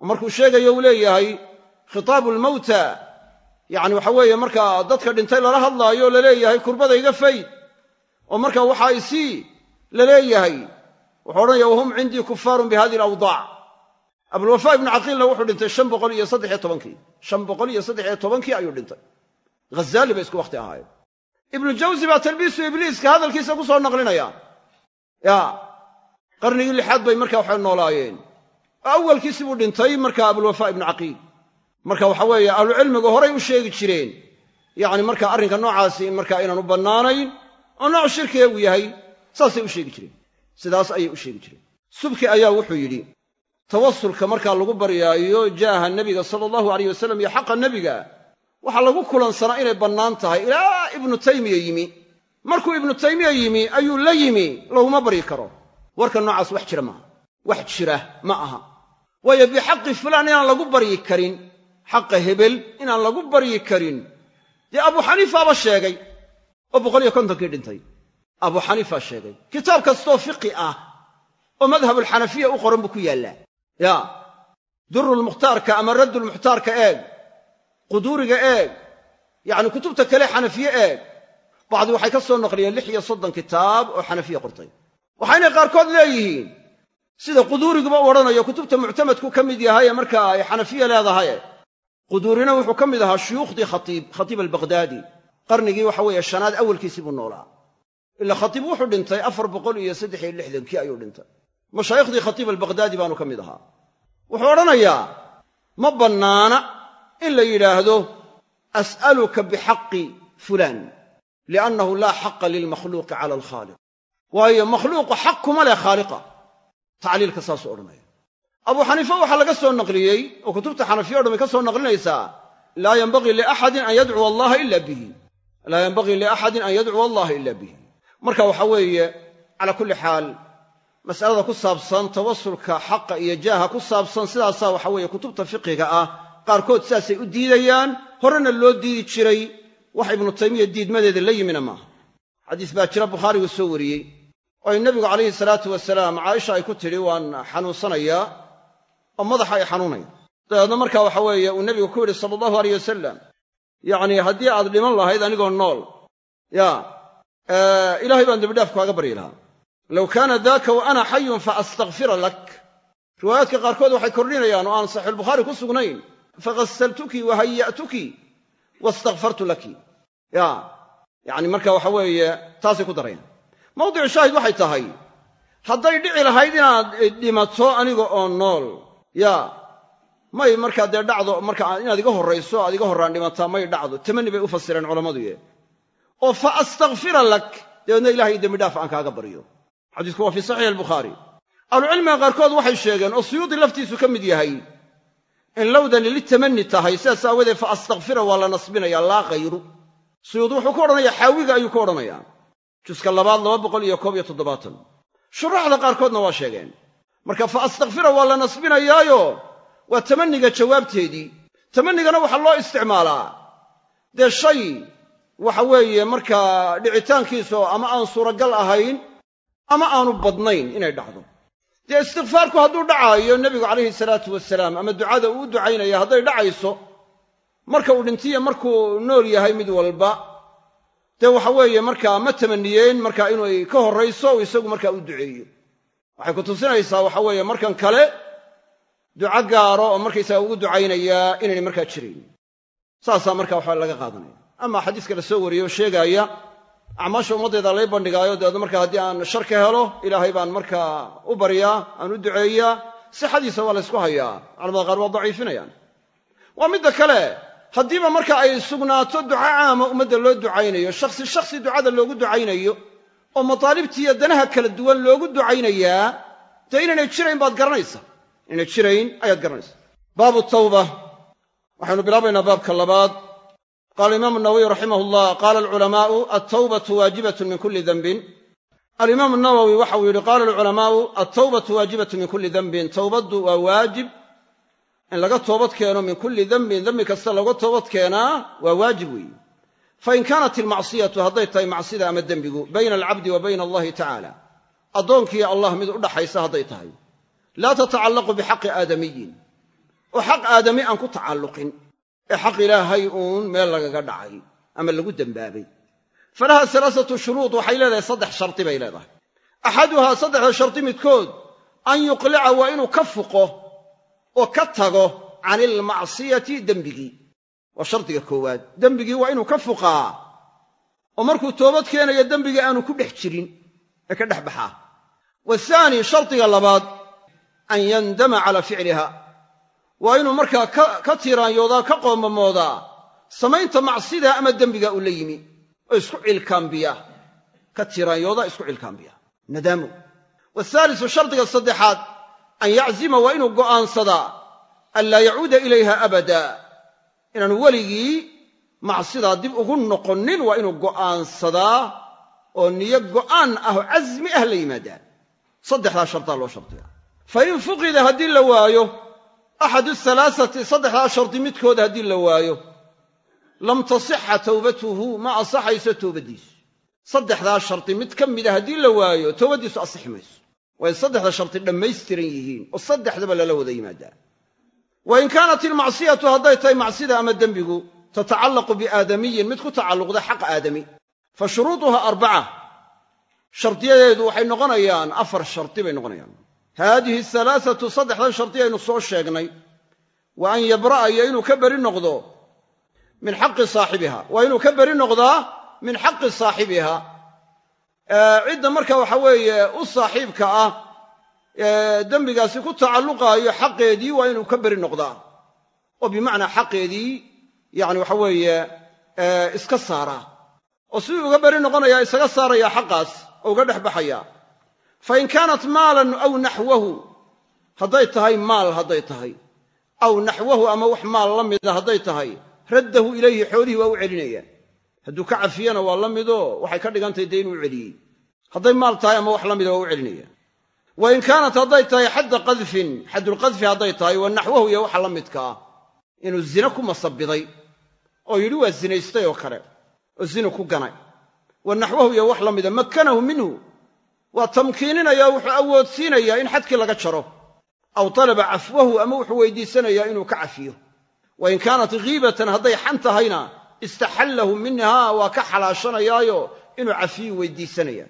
Speaker 1: Oo markuu sheegayo uu leeyahay khitaabu lmawta yacni waxa weeye markaa dadka dhintay lala hadlaayo la leeyahay kurbada iga fayd oo marka waxa isii la leeyahay wuxuu odhanaya wahum cindii kufaarun bi hadihi alawdaac abulwafaa ibnu caqiilna wuxuu dhintay shan boqol iyo saddexiyo tobankii. Shan boqol iyo saddexiyo tobankii ayuu dhintay. Ghazaali bay isku wakhti ahaayeen. Ibnu jawsi baa talbiisu ibliiska hadalkiisa ku soo naqlinaya. Ya qarnigii lixaad bay marka waxay noolaayeen. Oo awalkiisi buu dhintay marka abulwafaa ibnu caqiil marka waxa weeye ahlucilmigu horay u sheegi jireen. Yacni marka arrinka noocaasi markaa inaan u bannaanayn oo nooc shirkiga uu yahay saasay u sheegi jireen. Sidaas ayay u sheegi jireen. Subki ayaa wuxuu yidhi tawasulka markaa lagu baryaayo jaaha nebiga sala allahu alayh wasalam iyo xaqa nebiga waxaa lagu kulansanaa inay bannaan tahay. Ilaa ibnu taymiya yimi. Markuu ibnu taymiya yimi ayuu la yimi laguma baryi karo. Warka noocaas wax jira maaha. Wax jira ma aha. Waayo bixaqi fulaan inaan lagu baryi karin xaqa hebel inaan lagu baryi karin. Dee abu xaniifaaba sheegay oo boqol iyo kontonkii dhintay. Abu xaniifa sheegay kitaab kastoo fiqi ah oo madhabulxanafiya u qoran buu ku yaallaa ya durulmukhtaarka ama raddulmukhtaarka eeg quduuriga eeg yacni kutubta kale xanafiye eeg. Bacdi waxay ka soo naqliyeen lix iyo soddon kitaab oo xanafiya qortay. Waxaynay qaarkood leeyihiin sida quduuriguba u odhanayo kutubta muctamadku ka mid yahay ee markaa ay xanafiya leedahay quduurina wuxuu ka mid ahaa shuyuukhdii khatiib khatiib albaqhdaadi qarnigii waxa weeye shanaad awalkiisii buu noolaa. Ila khatiib wuxuu dhintay afar boqol iyo saddex iyo lixdankii ayuu dhintay mashaaikhdii khatiib albaqhdaadi baanu ka mid ahaa. Wuxuu odhanayaa ma bannaana in la yidhaahdo as'aluka bixaqi fulaan liannahu laa xaqa lilmakhluuqi cala alkhaaliq. Waayo makhluuqu xaq kuma leh khaaliqa. Tacliilka saasuu odhanaya abuu xaniife waxaa laga soo naqliyey oo kutubta xanafiya o dhan ka soo naqlinaysaa laa yanbagii liaxadin an yadcuwa allaha ila bihi. Laa yanbagii liaxadin an yadcuwa allaha ila bihi. Marka waxa weeye calaa kulli xaal mas'alada ku saabsan tawasulka xaqa iyo jaaha ku saabsan sidaasaa waxa weeye kutubta fiqiga ah. Qaarkood sidaasay u diidayaan horena loo diidi jiray wax ibnu taymiya diidmadeeda la yimina maaha. Xadiis baa jira bukhaarigu soo wariyey. Oo ay nebigu calayhi salaatu wasalaam caaisha ay ku tidhi waan xanuunsanayaa oo madaxa ay xanuunaya dabeedna markaa waxa weeye uu nebigu ku yidhi sala allahu aleyh wasalam yacnii haddii aad dhiman lahayd anigoo nool ya ilaahay baan dembidhaaf kaaga baryi lahaa low kaana daaka wa ana xayun fa astakfira lak. Riwaayaadka qaarkood waxay kordhinayaan oo aan saxiixulbukhaari ku sugnayn. Fakasaltuki wa haya'tuki wastakfartu laki. Ya yacni marka waxa weeye taasay ku darayaan. Mawdicu shaahid waxay tahay hadday dhici lahayd inaad dhimato aniga oo nool ya may markaa dee dhacdo marka inaad iga horrayso aad iga horraan dhimataa may dhacdo. Tamani bay u fasireen culammaduye oo fa astakfira lak dabeedna ilahay dembidhaaf aan kaaga baryo xadiisku waa fii saxiix albukhaari ahlucilmiga qaarkood waxay sheegeen oo suyuudi laftiisu ka mid yahay in lowdani litamani tahay sidaas aawadeed fa astakfira waa la nasbinaya laa khayru. Suyuudi wuxuu ku odhanayaa xaawiga ayuu ku odhanayaa. Juska labaad laba boqol iyo koob iyo toddobaatan. Shuraaxda qaarkoodna waa sheegeen. Marka fa astakfira waa la nasbinayaayo waa tamaniga jawaabteedii. Tamanigana waxaa loo isticmaalaa. Dee shay waxa weeye markaa dhicitaankiisu ama aan suuragal ahayn ama aanu badnayn inay dhacdo. Dee istikfaarku hadduu dhacaayo nebigu calayhi salaatu wasalaam ama ducada uu ducaynaya hadday dhacayso marka uu dhintiya markuu nool yahay mid walba dee waxa weeye markaa ma tamaniyeen markaa inay ka horrayso uu isagu markaa u duceeyo. Waxay ku tusinaysaa waxa weeye markan kale duco gaaro oo markaysaga ugu ducaynayaa inaynay markaa jirayn saasaa marka waxaa laga qaadanaya. Ama xadiiska la soo wariyey oo sheegaaya acmaasha ummaddeeda lay bandhigaayo dabeedna markaa haddii aan shar ka helo ilaahay baan markaa u baryaa aan u duceeyaa. Sixadiisa waa la ysku hayaa. Culamada qaar waa daciifinayaan. Waa midda kale haddiiba marka ay sugnaato duca caama ummadda loo ducaynayo shakhsi shakhsi ducada loogu ducaynayo oo mataalibtiiyo danaha kala duwan loogu ducaynayaa dee inaynay jirayn baad garanaysa inaynay jirayn ayaad garanaysa baabu tawba. Waxaynu bilaabaynaa baabka labaad qaala imaamu nawawiy raximah llah qaala alculamaau altawbatu waajibatun min kulli dembin alimaamu nawowi waxa uu yidhi qaala alculamaau altawbatu waajibatu min kulli dembin towbaddu waa waajib in laga toobad keeno min kulli dembin dembi kasta laga toobad keenaa waa waajib weeye fain kaanat ilmacsiyatu hadday tahay macsida ama dembigu bayna alcabdi wa bayna allahi tacaala addoonkiiyo allah mid u dhaxaysa hadday tahay laa tatacallaqu bixaqi aadamiyin oo xaq aadami aan ku tacalluqin ee xaq ilaahay uun meel lagaga dhacay ama lagu dembaabay falaha alaasatu shuruud waxay leedahay saddex shardi bay leedahay. Axaduhaa saddexda shardi midkood an yuqlica waa inuu ka fuqo oo ka tago can ilmacsiyati dembigii. Waa shardiga koowaad dembigii waa inuu ka fuqaa oo markuu toobad keenayo dembigii aanu ku dhex jirin ee ka dhex baxaa wathaani shardiga labaad an yandama calaa ficliha waa inuu markaa ka tiiraanyoodaa ka qoomamoodaa samaynta macsida ama dembiga uu la yimi. Oo isku cilkaambiya ka tiiraanyoodaa isku cilkaambiya nadaamo wathaalisu shardiga saddexaad an yaczima waa inuu go'aansadaa an laa yacuuda ilayha abada. Inaanu weligii macsidaa dib ugu noqonin waa inuu go'aansadaa oo niyo go'aan ah oo casmi ah la yimaadaa. Saddexdaa shardaa loo shardiya fa in fuqida haddii la waayo axadu halaaati saddexdaa shardi midkood haddii la waayo lam tasixa towbatuhu ma asaxayso toobaddiisu saddexdaa shardi mid ka mida haddii la waayo toobaddiisu asixi mayso waa in saddexda shardi dhammaystiran yihiin oo saddexdaba lala wada yimaadaa wa in kaanat ilmacsiyatu hadday tahay macsida ama dembigu tatacallaqu biaadamiyin mid ku tacalluqda xaq aadami fa shuruuduha arbaca shardiyadeedu waxay noqonayaan afar shardi bay noqonayaan haadihi alaaatu saddexdan shardi aynu soo sheegnay wa an yabra'a iyo inuu ka beri noqdo min xaqi saaxibiha. Waa inuu ka beri noqdaa min xaqi saaxibiha. Cidda marka waxa weeye u saaxiibka ah dembigaasi ku tacalluqaayo xaqeedii waa inuu ka beri noqdaa. Oo bimacnaa xaqeedii yani waxa weeye iska saaraa oo siduu uga beri noqonayaa isaga saaraya xaqaas oo uga dhex baxaya fa in kaanat maalan aw naxwahu hadday tahay maal hadday tahay. Aw naxwahu ama wax maal la mida hadday tahay. Raddahu ilayhi xoolihii waa u celinaya. Hadduu ka cafiyana waa la midoo waxay ka dhigantahay dee inuu celiyey. Hadday maal tahay ama wax la mida waa u celinaya. Wa kaanat hadday tahay xadda qadfin xaddulqadfi hadday tahay wa naxwahu iyo waxa la midkaa inuu zine ku masabiday oo yidhi waa zinaystay oo kale oo zina ku ganay. Wa naxwahu iyo wax la mida makkanahu minhu waa tamkiininaya wuxuu awoodsiinayaa in xadkii laga jaro. Aw talaba cafwahu ama wuxuu weydiisanayaa inuu ka cafiyo. Wa in kaanat ghiibatan hadday xan tahayna istaxallahu minhaa waa ka xalaashanayaayo inuu cafiyu weydiisanaya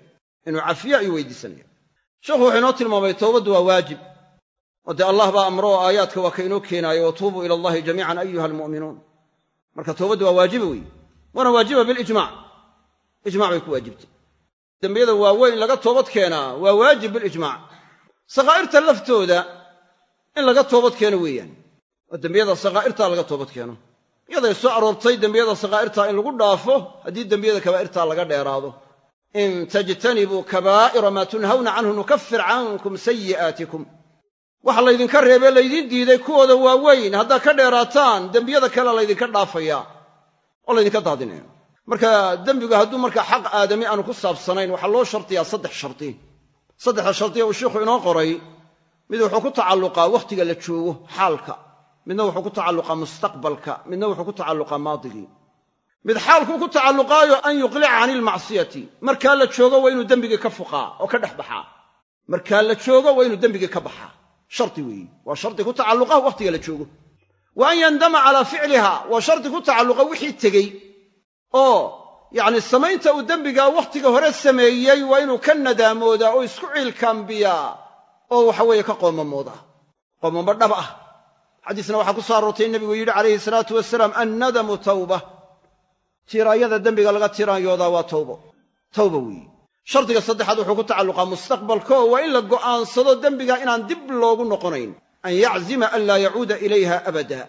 Speaker 1: inuu cafiyo ayuu weydiisanaya sheekhu wuxuu inoo tilmaamay toobaddu waa waajib. Oo dee allah baa amro oo aayaadka waa ka inoo keenaayo watuubuu ila allahi jamiican ayuha almu'minuun. Marka toobaddu waa waajiba weeye. Waana waajiba bilijmac ijmac bay ku waajibtay dembiyada waaweyn laga toobad keenaa waa waajib bilijmac sakaa'irta laftooda in laga toobad keeno weeyaan. Oo dembiyada sakaa'irtaa laga toobad keeno. Iyaday soo aroortay dembiyada sakaa'irtaa in lagu dhaafo haddii dembiyada kabaa'irtaa laga dheeraado. In tajtanibuu kabaa'ira maa tunhawna canhu nukafir cankum sayi'aatikum waxa laydinka reebee laydiin diiday kuwooda waaweyn haddaad ka dheeraataan dembiyada kale laydinka dhaafaya. Oo laydinka daadinaya marka dembigu hadduu markaa xaq aadami aanu ku saabsanayn waxaa loo shardiyaa saddex shardi saddexda shardiya uu sheikhu inoo qoray mid wuxuu ku tacalluqaa wakhtiga la joogo xaalka. Midna wuxuu ku tacalluqaa mustaqbalka. Midna wuxuu ku tacalluqaa maadigii mid xaalkuu ku tacalluqaayo an yuqlica cani ilmacsiyati markaa la joogo waa inuu dembigii ka fuqaa oo ka dhex baxaa. Markaa la joogo waa inuu dembigii ka baxaa. Shardi weeye waa shardi ku tacalluqa wakhtiga la joogo. Wa an yandama calaa ficliha waa shardi ku tacalluqa wixii tegey oo yacni samaynta uu dembigaa wakhtiga hore sameeyey waa inuu ka nadaamoodaa oo isku ciilkaambiyaa oo waxa weeye ka qoomamoodaa. Qoomamo dhab ah. Xadiisna waxaa ku soo aroortay in nebigu yidhi calayhi salaatu wasalaam annadamu tawba. Tiiraanyada dembiga laga tiiraanyoodaa waa tawbo. Tawba weeye shardiga saddexaad wuxuu ku tacalluqaa mustaqbalko waa in la go'aansado dembiga inaan dib loogu noqonayn an yaczima an laa yacuuda ilayha abada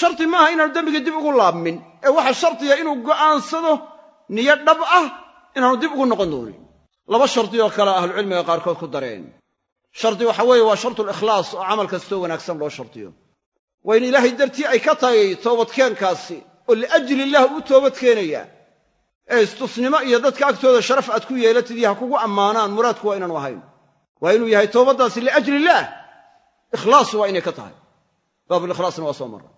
Speaker 1: shardi maaha inaanu dembigii dib ugu laabmin. Ee waxa shardiya inuu go'aansado niyo dhab ah inaanu dib ugu noqon doonin. Laba shardi oo kale ahlucilmiga qaarkood ku dareen. Shardi waxa weeye waa shartulikhlaas oo camal kastoo wanaagsan loo shardiyo waa in ilaahay dartii ay ka tahay toobadkeenkaasi oo liajli illah uu toobad keenayaa ee istusnimo iyo dadka agtooda sharaf aad ku yeelatid iyo ha kugu ammaanaan muraadku waa inaanu ahayn. Waa inuu yahay toobaddaasi liajli illaah ikhlaas waa inay ka tahay. Baabulikhlaasna waa soo marra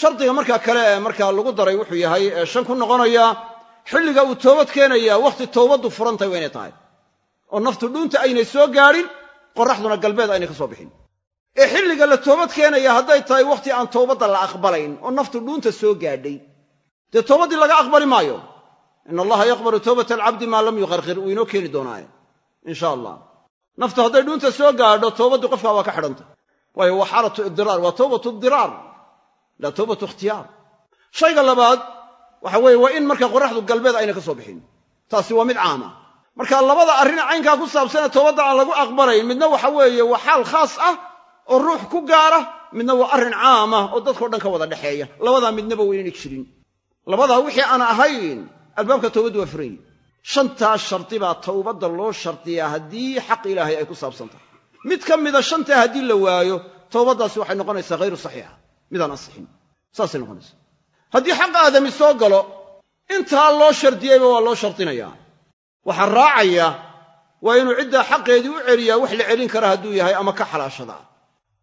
Speaker 1: shardiga markaa kale ee markaa lagu daray wuxuu yahay ee shan ku noqonaya xilliga uu toobad keenayaa wakhti towbaddu furantahy waa inay tahay. Oo naftu dhuunta aynay soo gaadhin qoraxduna galbeed aynay ka soo bixin. Ee xilliga la toobad keenaya hadday tahay wakhti aan towbadda la aqbalayn oo naftu dhuunta soo gaadhay. Dee toobaddii laga aqbali maayo? In allaha yaqbalu towbata alcabdi maa lam yuqarqir uu inoo keeni doonaaye insha allah naftu hadday dhuunta soo gaadho toobaddu qofkaa waa ka xidhanta. Waayo waa xaalatu ibdiraar waa towbatu ibdiraar laa towbatu ikhtiyaar. Shayga labaad waxa weeye waa in marka qoraxdu galbeed ayna ka soo bixin. Taasi waa mid caama. Marka labada arrin caynkaa ku saabsanee toobadda aan lagu aqbalayn midna waxa weeye waa xaal khaas ah oo ruux ku gaara midna waa arrin caam oo dadkao dhan ka wada dhexeeya labadaa midnaba waynayna jirin. Labadaa wixii aan ahayn albaabka toobaddu waa furan yihi shantaas shardi baa towbadda loo shardiyaa haddii xaq ilaahay ay ku saabsan tahay. Mid ka mida shantaa haddii la waayo towbaddaasi waxay noqonaysaa hayru saxiixa midaan ansixin saasay noqonaysaa. Haddii xaq aadami soo galo intaa loo shardiyeyba waa loo shardinayaa. Waxaa raacaya waa inuu ciddaa xaqeedii u celiyaa wax la celin kara hadduu yahay ama ka xalaashadaa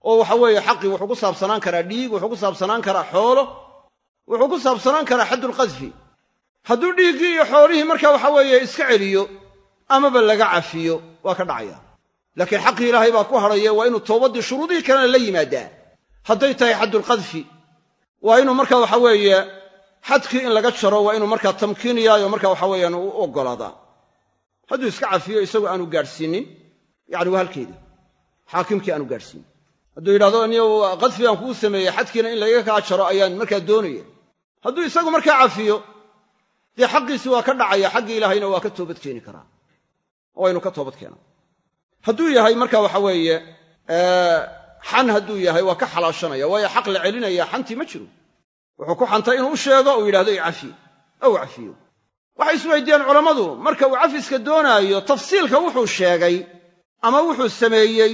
Speaker 1: oo waxa weeye xaqii wuxuu ku saabsanaan karaa dhiig wuxuu ku saabsanaan karaa xoolo wuxuu ku saabsanaan karaa xaddulqadfi hadduu dhiiggii iyo xoolihii marka waxa weeye iska celiyo amaba laga cafiyo waa ka dhacaya. Laakiin xaqii ilaahay baa ku hadhaya waa inuu towbaddii shuruudihii kalena la yimaadaa hadday tahay xaddulqadfi waa inuu marka waxa weeye xadkii in laga jaro waa inuu markaa tamkiiniyaayo marka waxa weeyaan u oggolaadaa. Hadduu iska cafiyo isagu aanu gaadhsiinin yacni waa halkeeda. Xaakimkii aanu gaadhsiinin hadduu yidhahdo niyo qadfi aan kuu sameeyey xadkiina in laga kaa jaro ayaan markaa doonaya hadduu isagu markaa cafiyo dee xaqiisi waa ka dhacaya xaggii ilaahayna waa ka toobad keeni karaa. Waa inuu ka toobad keenaa hadduu yahay marka waxa weeye xan hadduu yahay waa ka xalaashanaya waayo xaq la celinaya xantii ma jiro. Wuxuu ku xantay inuu u sheego uu yidhahdo icafi ou cafiyo. Waxay isweydiiyeen culammadu marka uu cafiska doonaayo tafsiilka wuxuu sheegay ama wuxuu sameeyey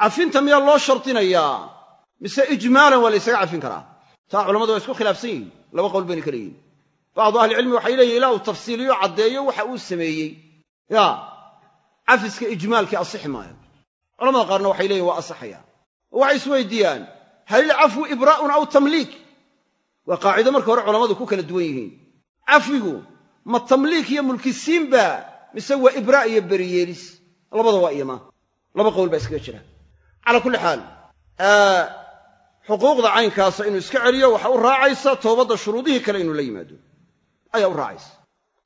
Speaker 1: cafinta miyaa loo shardinayaa mise ijmaalan waa la ysaga cafin karaa? Taa culammadu waa isku khilaafsan yihiin laba qowl bayna ka leeyihiin bacdu ahlicilmi waxay leeyihiin ilaa uu tafsiiliyo caddeeyo waxa uu sameeyey. Ya cafiska ijmaalkii asixi maayo. Culamada qaarna waxay leeyihiin waa asaxaya oo waxay isweydiiyaan hal ilcafwu ibraa'un aw tamliik? Waa qaacido marka hore culammadu ku kala duwan yihiin. Cafwigu ma tamliik iyo mulkisiinba mise waa ibraa' iyo beriyeelis labada waa iyama. Laba qowl baa iskaga jira. Calaa kulli xaal xuquuqda caynkaasa inuu iska celiyo waxa u raacaysa toobadda shuruudihii kale inuu la yimaado. Ayaa u raacaysa.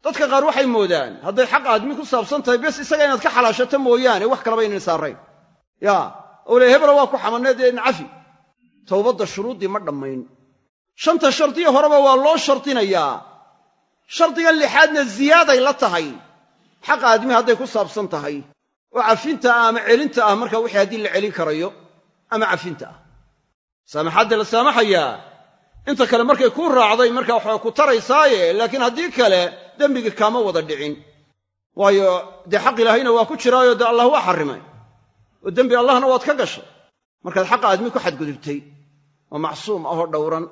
Speaker 1: Dadka qaar waxay moodaan hadday xaq aadmi ku saabsan tahay bes isaga inaad ka xalaashato mooyaane wax kalaba ynan saarayn. Ya oo le hebela waa ku xamanee dee nacafi towbadda shuruuddii ma dhammayn. Shanta shardiya horeba waa loo shardinayaa shardigan lixaadna ziyaaday la tahay. Xaq aadmi hadday ku saabsan tahay. Oo cafinta ah ama celinta ah marka wixii haddii la celin karayo ama cafinta ah. Saamaxaadda la saamaxayaa. Inta kale markay kuu raacday marka waxaa ku taraysaaye laakiin haddii kale dembigii kaama wada dhicin. Waayo dee xaq ilaahayna waa ku jiraayo dee allah waa xarrimay oo dembi allahna waad ka gashay. Markaad xaqa aadmi ku xadgudubtay oo macsuum ahoo dhowran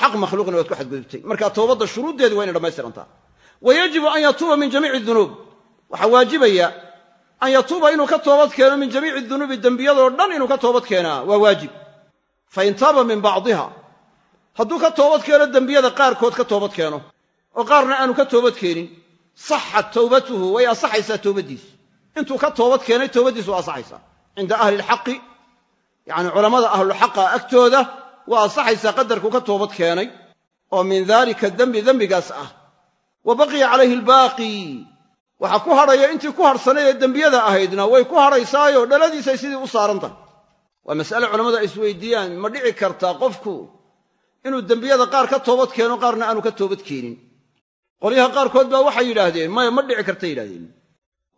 Speaker 1: xaq makhluuqna waad ku xadgudubtay. Marka toobadda shuruuddeedu waa inay dhammaystirantaa. Wa yajibu an yatuuba min jamiici dunuub. Waxaa waajibaya an yatuuba inuu ka toobad keeno min jamiici dunuubi dembiyadoo dhan inuu ka toobad keenaa waa waajib. Fain taaba min bacdiha. Hadduu ka toobad keeno dembiyada qaarkood ka toobad keeno. Oo qaarna aanu ka toobad keenin. Saxat towbatuhu way asaxaysaa toobaddiisu intuu ka toobad keenay toobaddiisu waa asaxaysaa cinda ahli lxaqi yacni culammada ahluxaqa agtooda waa asaxaysaa qadarkuu ka toobad keenay oo min daalika dembi dembigaas ah. Wa baqiya calayhi albaaqi waxaa ku hadhaya intii ku hadhsanay ee dembiyada ahaydna way ku hadhaysaayo dhaladiisay sidii u saaran tahay. Waa mas'ale culammadu ay isweydiiyaan ma dhici kartaa qofku inuu dembiyada qaar ka toobad keeno qaarna aanu ka toobad keenin. Qolyaha qaarkood baa waxay yidhaahdeen maya ma dhici karta yidhahdeen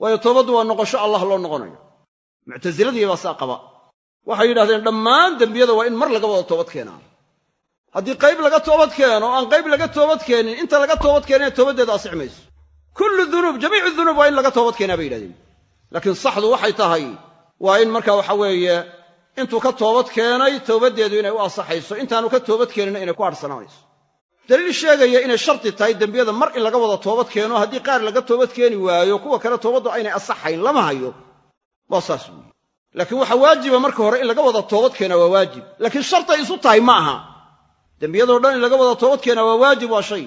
Speaker 1: waayo toobaddu waa noqosho allah loo noqonayo. Muctasiladii baa saa qaba. Waxay yidhahdeen dhammaan dembiyada waa in mar laga wada toobad keenaa haddii qayb laga toobad keeno aan qayb laga toobad keenin inta laga toobad keenana toobaddeeda asix mayso. Kullu dunuub jamiicu dunuub waa in laga toobad keenaa bay yidhahdeen. Laakiin saxdu waxay tahay waa in marka waxa weeye intuu ka toobad keenay toobaddeedu inay u asaxayso intaanu ka toobad keenina inay ku hadhsanaanayso daliil sheegaya inay shardi tahay dembiyada mar in laga wada toobad keeno haddii qaar laga toobad keeni waayo kuwa kale toobaddu aynay asaxayn lama hayo. Waa saas weeye laakiin waxaa waajiba marka hore in laga wada toobad keenaa waa waajib. Laakiin shartay isu tahay ma aha. Dembiyadoo dhan in laga wada toobad keenaa waa waajib waa shay.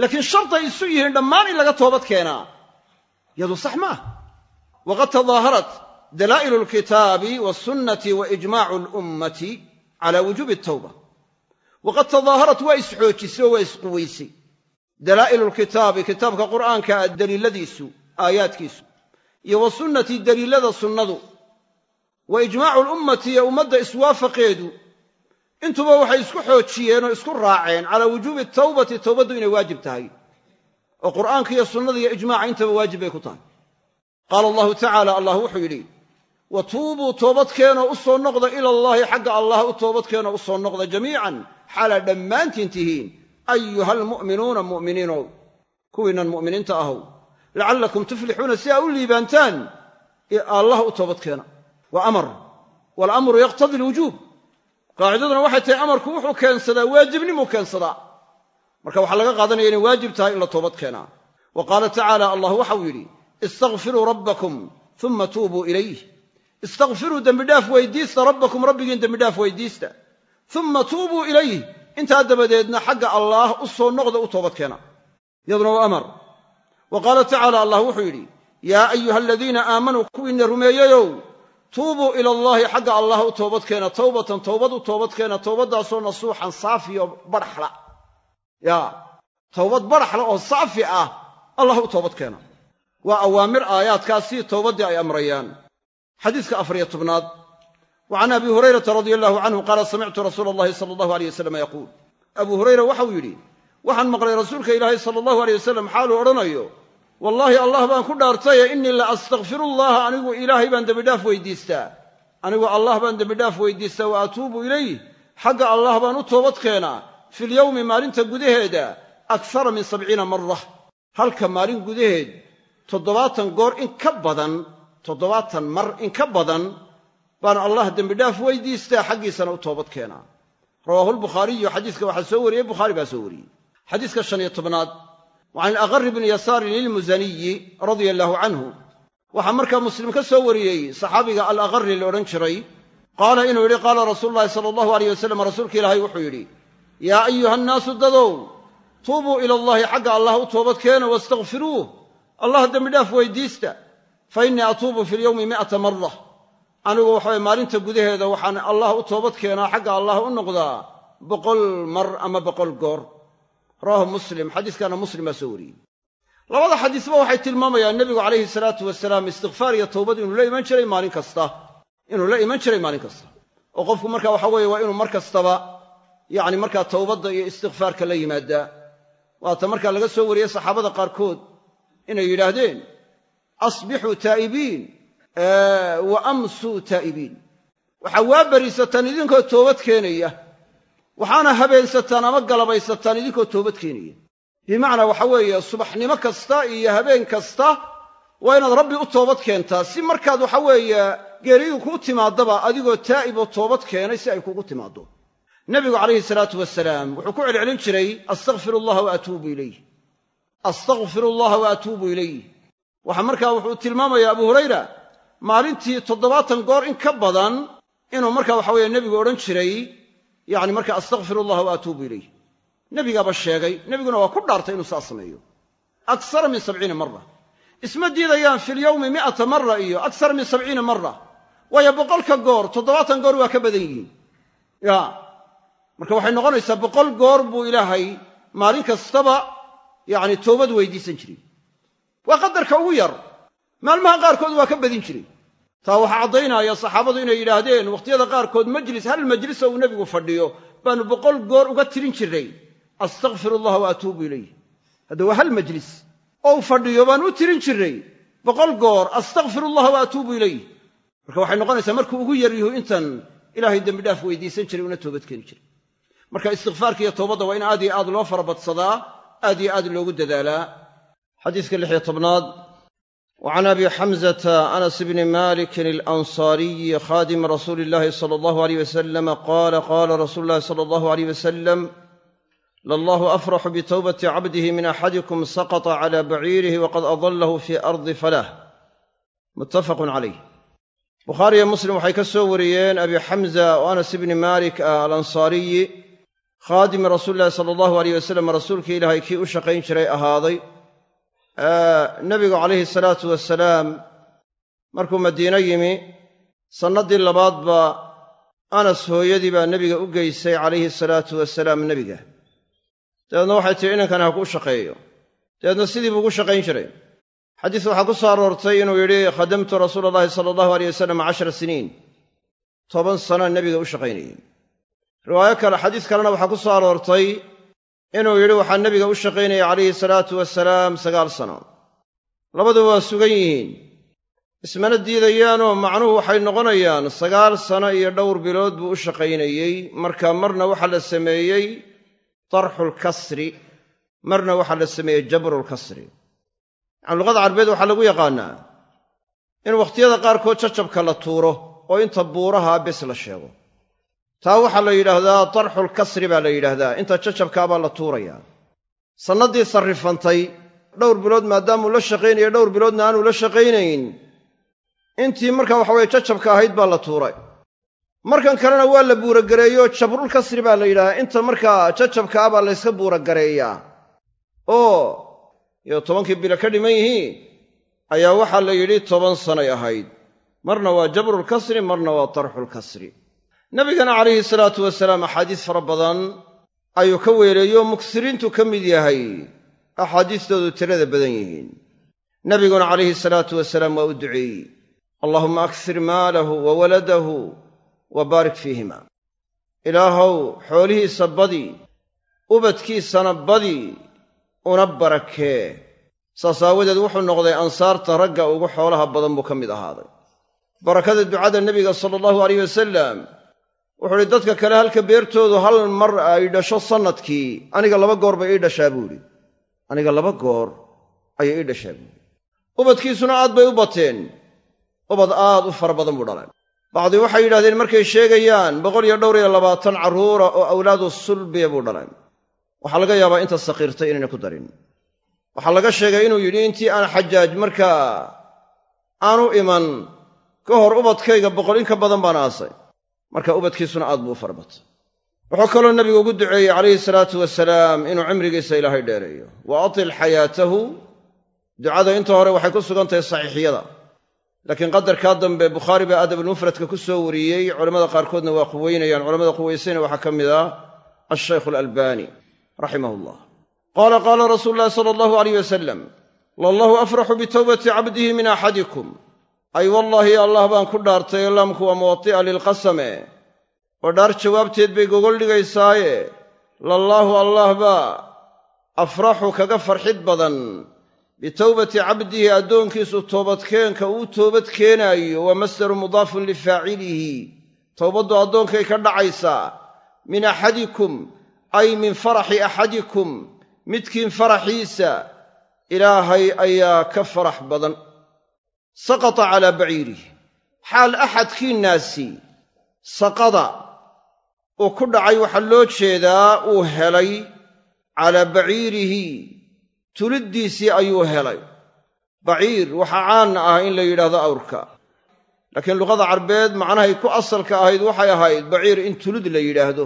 Speaker 1: Laakiin shartay isu yihiin dhammaan in laga toobad keenaa yadu sax ma waqad tadaaharat dalaa'ilu alkitaabi wasunnati wa ijmaacu alummati cala wujuubi atawba waqad tadaaharat waa isxoojisay oo waa isquwaysay dalaa'ilu lkitaabi kitaabka qur'aanka daliiladiisu aayaadkiisu iyo wa sunnati daliilada sunnadu wa ijmaacu lummati iyo ummadda iswaafaqeedu intuba waxay isku xoojiyeen oo isku raaceen calaa wujuubi tawbati towbaddu inay waajib tahay oo qur'aanka iyo sunnada iyo ijmaaca intaba waajib bay ku tahay qaala allahu tacaala allah wuxuu yidhi wa tuubuu toobadkeenoo u soo noqda ila allaahi xagga allah u toobadkeenoo u soo noqda jamiican xaalaa dhammaantiin tihiin ayuha almu'minuuna mu'miniinow kuwiinan mu'miniinta ahow lacallakum tuflixuuna si aa u liibaantaan allah u toobadkeena waa amar waalamru yaqtadi alwujuub. Qaacidaduna waxay tahay amarku wuxuu keensadaa waajibnimuu keensadaa. Marka waxaa laga qaadanaya inay waajib tahay in la toobad keenaa. Wa qaala tacaala allah waxau yidhi istakfiruu rabbakum uma tuubuu ilayh istakfiruu dembidhaaf weydiista rabbakum rabbigiin dembidhaaf weydiista uma tuubuu ilayh intaa dabadeedna xagga allaah u soo noqda u toobad keena. Iyaduna waa amar. wa qaala tacaala allah wuxuu yidhi yaa ayuha aladiina aamanuu kuwiinna rumeeyeyow tuubuu ila allaahi xagga allah u toobadkeena towbatan towbad u toobadkeena towbaddaasoo nasuuxan saafiyo badhaxla yaa towbad badhaxla oo saafi ah allah u toobadkeena waa awaamir aayaadkaasii towbaddii ay amrayaan. Xadiiska afariyo tobnaad wa can abi hurayrata radia allahu canhu qaala samictu rasuula allahi sala allahu aleyh wasalam yaquul abuu hurayra waxau yidhi waxaan maqlay rasuulka ilaahay sala allahu aleyh wasalam xaaluu odhanayo wallaahi allah baan ku dhaartaye innii la astakfirullaha anigu ilaahay baan dembidhaaf weydiistaa anigu allah baan dembidhaaf weydiistaa wa atuubu ilayh xagga allah baan u toobad keenaa filyowmi maalinta gudaheeda akara min sabciina mara halka maalin gudaheed toddobaatan goor in ka badan toddobaatan mar in ka badan baan allah dembidhaaf weydiistaa xaggiisana u toobad keenaa rawaahu lbukhaariyu xadiiska waxaa soo wariyey bukhaari baa soo wariyey. Xadiiska shan iyo tobnaad wa can alaqari bni yasaarin ilmusaniyi radia allaahu canhu. Waxaa markaa muslim ka soo wariyey saxaabiga alaqari la odhan jiray qaala inuu yidhi qaala rasuulu llahi sala allahu aleyh wasalam rasuulka ilaahay wuxuu yidhi yaa ayuha nnaasu dadow tuubuu ila allahi xagga allah u toobad keena wastakfiruuh allah dembidhaaf weydiista fa innii atuubu fi lyowmi mi'ata mara anigu waxaway maalinta gudaheeda waxaan allah u toobad keenaa xagga allah u noqdaa boqol mar ama boqol goor. Rawaahu muslim xadiiskana muslim baa soo wariyey. Labada xadiisba waxay tilmaamayaan nebigu calayhi salaatu wasalaam istikfaar iyo towbad inuu la iman jiray maalin kasta. Inuu la iman jiray maalin kasta. Oo qofku marka waxa weeye waa inuu mar kastaba yacni markaa towbadda iyo istikfaarka la yimaadaa waata markaa laga soo wariyey saxaabada qaarkood inay yidhaahdeen asbixuu taa'ibiin wa amsuu taa'ibiin waxaa waa bariisataan idinkoo toobad keenaya. Waxaana habeensataan ama galabaysataan idinkoo toobad keenaya. Bimacnaa waxa weeye subaxnimo kasta iyo habeen kasta waa inaad rabbi u toobad keentaa. Si markaad waxa weeye geeridu kuu timaadaba adigoo taa'ib oo toobad keenay si ay kugu timaaddo. Nebigu calayhi salaatu wasalaam wuxuu ku celcelin jiray astakfir allaha wa atuubu ilayh. Astakfir allaha wa atuubu ilayh. Waxaa markaa wuxuu tilmaamayaa abu maalintii toddobaatan goor in ka badan inuu markaa waxa weeye nebigu odhan jiray yacni marka astakfir allaha wa atuubu ilayh. Nebigaaba sheegay nebiguna waa ku dhaartay inuu saa sameeyo. Aksara min sabciina mara isma diidayaan fi lyowmi mi'ata mara iyo aksara min sabciina mara waayo boqolka goor toddobaatan goor waa ka badan yihiin. Ya. Marka waxay noqonaysaa boqol goor buu ilaahay maalin kastaba yacni toobad weydiisan jiray. Waa qadarka ugu yar maalmaha qaarkood waa ka badin jiray. Taa waxaa caddaynaya saxaabadu inay yidhaahdeen wakhtiyada qaarkood majlis hal majlis oo uu nebigu fadhiyo baanu boqol goor uga tirin jirray astakfir allaha wa atuubu ilayh. Hadda waa hal majlis oo uu fadhiyo baanu u tirin jirray boqol goor astakfir allaha wa atuubu ilayh. Marka waxay noqonaysaa markuu ugu yaryahu intan ilaahay dembidhaaf weydiisan jiray una toobad keeni jiray. Marka istikfaarka iyo toobadda waa in aad iyo aad loo farabadsadaa aad iyo aad loogu dadaalaa. Xadiiska lixiyo tobnaad wa can abi xamzata anas bni malikin alansaariyi khaadimi rasuuli illahi sala allahu aleyh wasalam qaala qaala rasuulu llahi sala allahu aleyh wasalam lallahu afraxu bitowbati cabdihi min axadikum saqata cala baciirihi waqad adallahu fii ardi falah muttafaqun calayh bukhaariyo muslim waxay ka soo wariyeen abi xamza oo anas ibni malik ah alansaariyi khaadimi rasuuli illahi sala allahu aleyh wasalam rasuulkii ilaahay kii u shaqayn jiray ahaaday nebigu calayhi salaatu wasalaam markuu madiino yimi sannaddii labaadba anas hooyadii baa nebiga u geysay calayhi salaatu wasalaam nebiga. Dabeedna waxay tihi inankan ha kuu shaqeeyo. Dabeedna sidii buu ugu shaqayn jiray. Xadiis waxaa ku soo aroortay inuu yidhi khadamtu rasuula allahi sala allahu aleyh wasalam cashara siniin. Toban sano nebiga u shaqaynayey riwaayo kale xadiis kalena waxaa ku soo aroortay inuu yidhi waxaa nebiga u shaqaynaya calayhi salaatu wasalaam sagaal sano. Labaduba waa sugan yihiin. Ismana diidayaanoo macnuhu waxay noqonayaan sagaal sano iyo dhowr bilood buu u shaqaynayey. Marka marna waxaa la sameeyey tarxulkasri marna waxaa la sameeyey jabrulkasri yacani luqada carbeed waxaa lagu yaqaannaa in wakhtiyada qaarkood jajabka la tuuro oo inta buuraha bes la sheego taa waxaa la yidhaahdaa tarxulkasri baa la yidhaahdaa. Inta jajabkaabaa la tuurayaa sannaddii sarrifantay dhowr bilood maadaamuu la shaqaynayo dhowr biloodna aanu la shaqaynayn. Intii markaa waxaweye jajabka ahayd baa la tuuray. Markan kalena waa la buuragareeyo jabrulkasri baa la yidhahdaa inta markaa jajabka ah baa layska buuragareeyaa oo iyo tobankii bilo ka dhiman yihiin ayaa waxaa la yidhi toban sanay ahayd. Marna waa jabrulkasri marna waa tarxulkasri nebigana calayhi salaatu wasalaam axaadiis fara badan ayuu ka weeleeyo muksiriintu ka mid yahay. Axaadiistoodu tirada badan yihiin. Nebiguna calayhi salaatu wasalaam waa u duceeyey. Allaahumma aksir maalahu wa waladahu wa baarik fiihima. Ilaahow xoolihiisa badi ubadkiisana badi una barakee saas aawadeed wuxuu noqday ansaarta ragga ugu xoolaha badan buu ka mid ahaaday. Barakada ducada nebiga sala allahu alayh wasalam wuxuu idhi dadka kale halka beertoodu hal mar ay dhasho sannadkii aniga laba goor bay ii dhashaa buu idhi aniga laba goor ayay ii dhashaa buuhi ubadkiisuna aad bay u bateen. Ubad aad u fara badan buu dhalay bacdi waxay yidhahdeen markay sheegayaan boqol iyo dhowr iyo labaatan carruura oo awlaadu sulbiya buu dhalay waxaa laga yaabaa inta sakiirtay inayna ku darin. Waxaa laga sheegay inuu yidhi intii aan xajaaj markaa aanu iman ka hor ubadkayga boqol in ka badan baan aasay marka ubadkiisuna aad buu u wuxuu kaloo nebigu ugu duceeyey calayhi salaatu wasalaam inuu cimrigiisa ilaahay dheereeyo. Wa atil xayaatahu. Ducada inta hore waxay ku sugan tahay saxiixiyada laakiin qadarkaa dambe bukhaari baa adabulmufradka ku soo wariyey. Culamada qaarkoodna waa quweynayaan culamada quweysayna waxaa ka mid ah ashaykhu alalbani raximah llah qaala qaala rasuulu llahi sala allahu alayh wasalam lallahu afraxu bitowbati cabdihi min axadikum ay wallaahi allah baan ku dhaartay laamku waa muwati'a lilqasame oo dhaar jawaabteed bay gogol dhigaysaaye. Lallaahu allah baa afraxu kaga farxid badan. Bitowbati cabdihi addoonkiisu toobadkeenka uu toobad keenaayo waa masdaru mudaafun lifaacilihi towbaddu addoonkay ka dhacaysaa min axadikum ay min faraxi axadikum. Midkiin faraxiisa ilaahay ayaa ka farax badan saqata calaa baciirih xaal axadkiinnaasi saqada uu ku dhacay waxaa loo jeedaa uu helay calaa baciirihi. Tuliddiisii ayuu helay. Baciir waxaa caan ah in la yidhaahdo awrka. Laakiin luqada carbeed macnahay ku asalka ahayd waxay ahayd baciir in tulid la yidhaahdo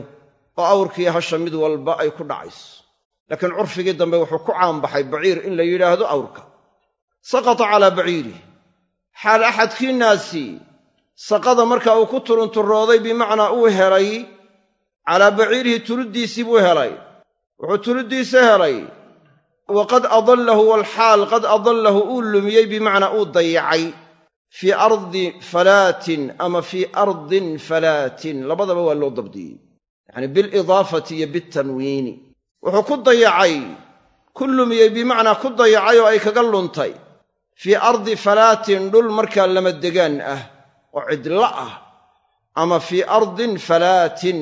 Speaker 1: oo awrkii hasha mid walba ay ku dhacayso. Laakiin curfigii dambe wuxuu ku caanbaxay baciir in la yidhaahdo awrka. Saqata calaa baciirih xaal axadkiinnaasi saqada marka uu ku turunturooday bimacnaa uu helay calaa baciirihi tuliddiisii buu helay. Wuxuu tuliddiisa helay. Waqad adallahu walxaal qad adallahu uu lumiyey bimacnaa uu dayacay. Fii ardi falaatin ama fii ardin falaatin. Labadaba waa loo dabdiyey. Yacni bilidaafati iyo bitanwiini wuxuu ku dayacay. Ku lumiyey bimacnaa ku dayacay oo ay kaga luntay fii ardi falaatin dhul markaa lama degaan ah oo cidlo ah ama fii ardin falaatin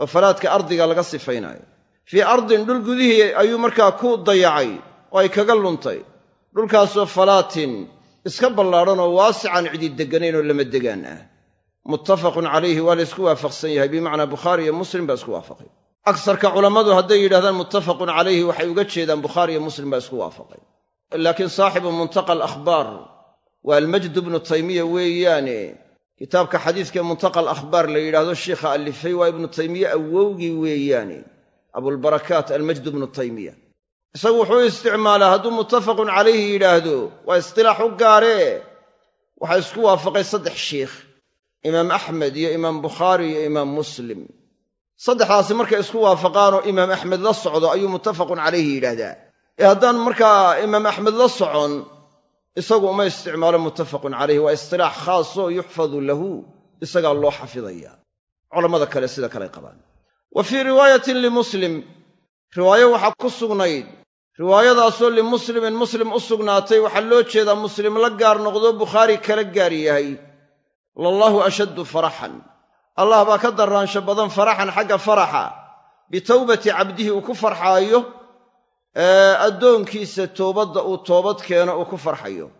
Speaker 1: oo falaadka ardiga laga sifaynaayo. Fii ardin dhul gudihii ayuu markaa ku dayacay oo ay kaga luntay. Dhulkaasoo falaatin iska ballaadhan oo waasican cidi degganayn oo lama degaan ah. Muttafaqun calayhi waa la ysku waafaqsan yahay. Bimacnaa bukhaari iyo muslim baa isku waafaqay. Agsarka culammadu hadday yidhahdaan muttafaqun calayhi waxay uga jeedaan bukhaari iyo muslim baa isku waafaqay laakiin saaxibu muntaqa alakhbaar waa almajdu bnu taymiya weeyaane. Kitaabka xadiiska muntaqa alakhbaar la yidhaahdo sheikha allifay waa ibnu taymiye awowgii weeyaane. Abulbarakaat almajdu bnu taymiya. Isagu wuxuu isticmaalaa hadduu muttafaqun calayhi yidhaahdo waa istilaax u gaaree waxaa isku waafaqay saddex shiikh imaam axmed iyo imaam bukhaari iyo imaam muslim. Saddexdaasi markay isku waafaqaanoo imaam axmed la socdo ayuu muttafaqun calayhi yidhaahdaa ee haddaan markaa imaam axmed la socon isagu uma isticmaalo muttafaqun calayhi waa istilaax khaasoo yuxfadu lahu isagaa loo xafidaya. Culammada kale sida kaley qabaan. Wa fii riwaayatin limuslim riwaayo waxaa ku sugnayd riwaayadaasoo limuslimin muslim u sugnaatay waxaa loo jeedaa muslim la gaar noqdo bukhaari kala gaar yahay. Lallahu ashaddu faraxan. Allah baa ka darraansho badan faraxan xagga faraxa. Bitowbati cabdihi uu ku farxaayo addoonkiisa toobadda uu toobad keeno uu ku farxayo.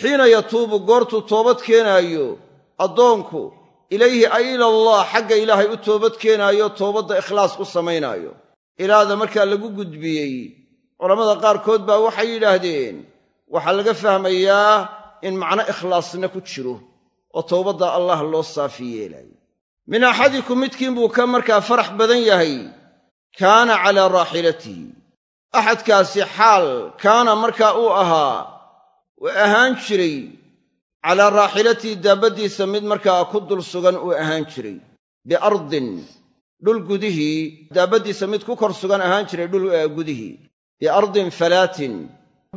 Speaker 1: Xiina yatuubu goortuu toobad keenaayo. Addoonku ilayhi ay ilallah xagga ilaahay u toobad keenaayo toobadda ikhlaas u samaynaayo. Ilaada markaa lagu gudbiyey. Culammada qaarkood baa waxay yidhaahdeen waxaa laga fahmayaa in macno ikhlaasna ku jiro oo towbadda allah loo saafi yeelaayo min axadikum midkiin buu ka markaa farax badan yahay. Kaana calaa raaxilatihi axadkaasi xaal kaana markaa uu ahaa uu ahaan jiray calaa raaxilatihi daabaddiisa mid markaa ku dul sugan uu ahaan jiray. Biardin dhul gudihii daabaddiisa mid ku kor sugan ahaan jiray dhul gudihii biardin falaatin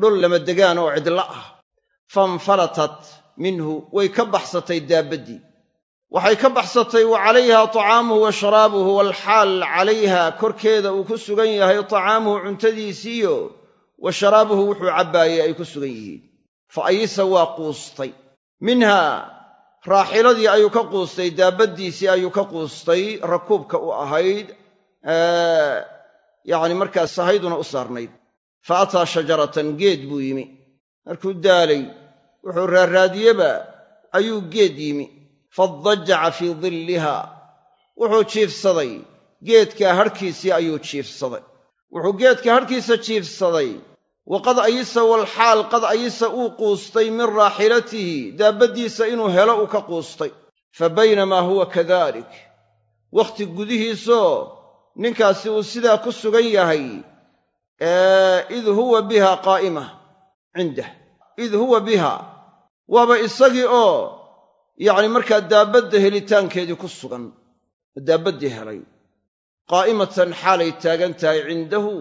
Speaker 1: dhul lamadegaan oo cidlo ah. Fainfalatat minhu way ka baxsatay daabaddii waxay ka baxsatay wa calayha tacaamuhu wa sharaabuhu waalxaal calayha korkeeda uu ku sugan yahay tacaamuhu cuntadiisiiyo wa sharaabuhu wuxuu cabbaayey ay ku sugan yihiin. Fa ayisa waa quustay. Minhaa raaxiladii ayuu ka quustay daabaddiisii ayuu ka quustay rakuubka u ahayd yacni markaas sahayduna u saarnayd. Fa ataa shajaratan geed buu yimi. Markuu daalay wuxuu raarraadiyeba ayuu geed yimi fadajaca fii dilliha. Wuxuu jiifsaday. Geedkaa hadhkiisii ayuu jiifsaday. Wuxuu geedka hadhkiisa jiifsaday. Waqad ayisa walxaal qad ayisa uu quustay min raaxilatihi. Daabaddiisa inuu helo uu ka quustay. Fa baynamaa huwa kadalik. Wakhti gudihiisoo ninkaasi uu sidaa ku sugan yahay. Id huwa biha qaa'ima. Cindah. Id huwa biha. Waaba isagii oo yacni markaa daabadda helitaankeedii ku sugan oo daabaddii helay qaa'imatan xaalay taagan tahay cindahu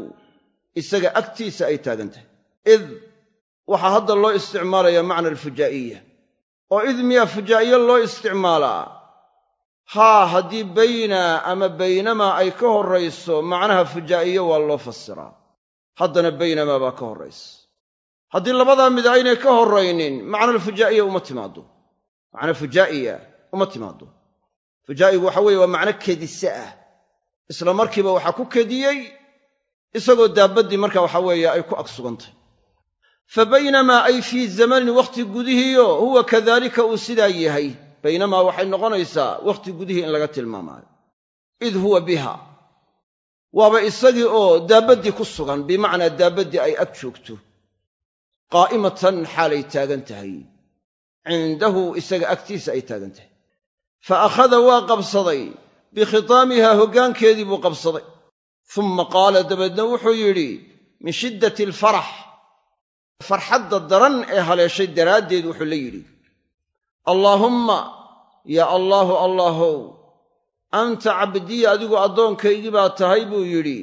Speaker 1: isaga agtiisa ay taagan tahay. Id waxaa hadda loo isticmaalayaa macna alfujaa'iya oo id miyaa fujaa'iye loo isticmaalaa haa haddii bayna ama baynamaa ay ka horrayso macnaha fujaa'iye waa loo fasiraa haddana baynamaa baa ka horraysa. Haddii labadaa mid aynay ka horraynin macna alfujaa'iya uma timaaddo macna fujaa'iya uma timaaddo. Fujaa'igu waxa weeye waa macno kedise ah. Isla markiiba waxaa ku kediyey isagoo daabaddii marka waxa weeye ay ku ag sugantay. Fa baynamaa ay fii zamanin wakhti gudihiiyo huwa kadaalika uu sidaa yahay. Baynamaa waxay noqonaysaa wakhti gudihii in laga tilmaamaayo. Id huwa biha. Waaba isagii oo daabaddii ku sugan bimacnaa daabaddii ay ag joogto. Qaa'imatan xaalay taagan tahay cindahu isaga agtiisa ay taagan tahay fa akhada waa qabsaday bikhitaamiha hoggaankeedii buu qabsaday. Uma qaala dabeedna wuxuu yidhi min shiddati alfarax. Farxadda daran ee haleeshay daraaddeed wuxuu la yidhi allaahumma yaa allaahu allaahow anta cabdii adigu addoonkaygii baa tahay buu yidhi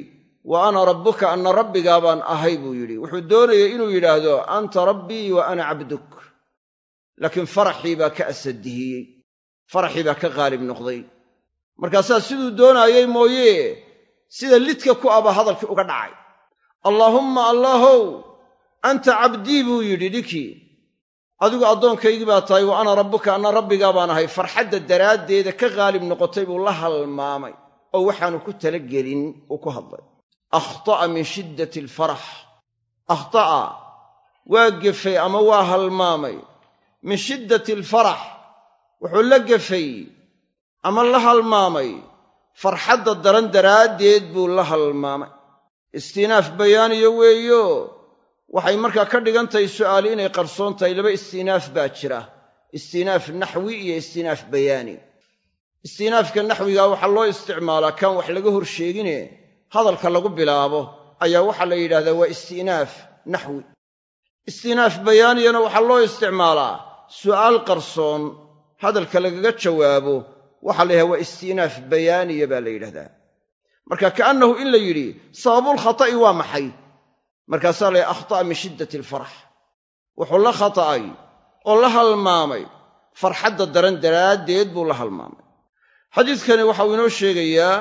Speaker 1: wa ana rabbuka anna rabbigaa baan ahay buu yidhi. Wuxuu doonayay inuu yidhaahdo anta rabbii wa ana cabduk laakiin faraxii baa ka asadihiyey faraxii baa ka qaalib noqday. Markaasaa siduu doonaayey mooye sida lidka ku aba hadalkii uga dhacay. Allaahumma allaahow anta cabdii buu yidhi dhinkii adigu addoonkaygii baa tahay wa ana rabbuka anna rabbigaa baan ahay. Farxadda daraaddeeda ka qaalib noqotay buu la halmaamay oo waxaanu ku talagelin uu ku hadlay. Akhta'a min shiddati alfarax akhta'a waa gefay ama waa halmaamay min shiddati alfarax. Wuxuu la gefay ama la halmaamay. Farxadda daran daraaddeed buu la halmaamay. Istinaaf bayaaniyo weeyo waxay markaa ka dhigan tahay su'aali inay qarsoon tahay. Laba istinaaf baa jira. Istinaaf naxwi iyo istinaaf bayaani. Istinaafka naxwigaa waxaa loo isticmaalaa kan wax laga hor sheegine hadalka lagu bilaabo ayaa waxaa la yidhahdaa waa istinaaf naxwi. Istinaaf bayaaniyana waxaa loo isticmaalaa su'aal qarsoon hadalka lagaga jawaabo waxaa la yidhahda waa istinaaf bayaaniya baa la yidhahdaa. Marka ka'annahu in la yidhi sababulkhata'i waa maxay? Markaasaa la akhta'a min shiddati alfarax wuxuu la khata'ay oo la halmaamay. Farxadda daran daraaddeed buu la halmaamay. Xadiidkani waxauu inoo sheegayaa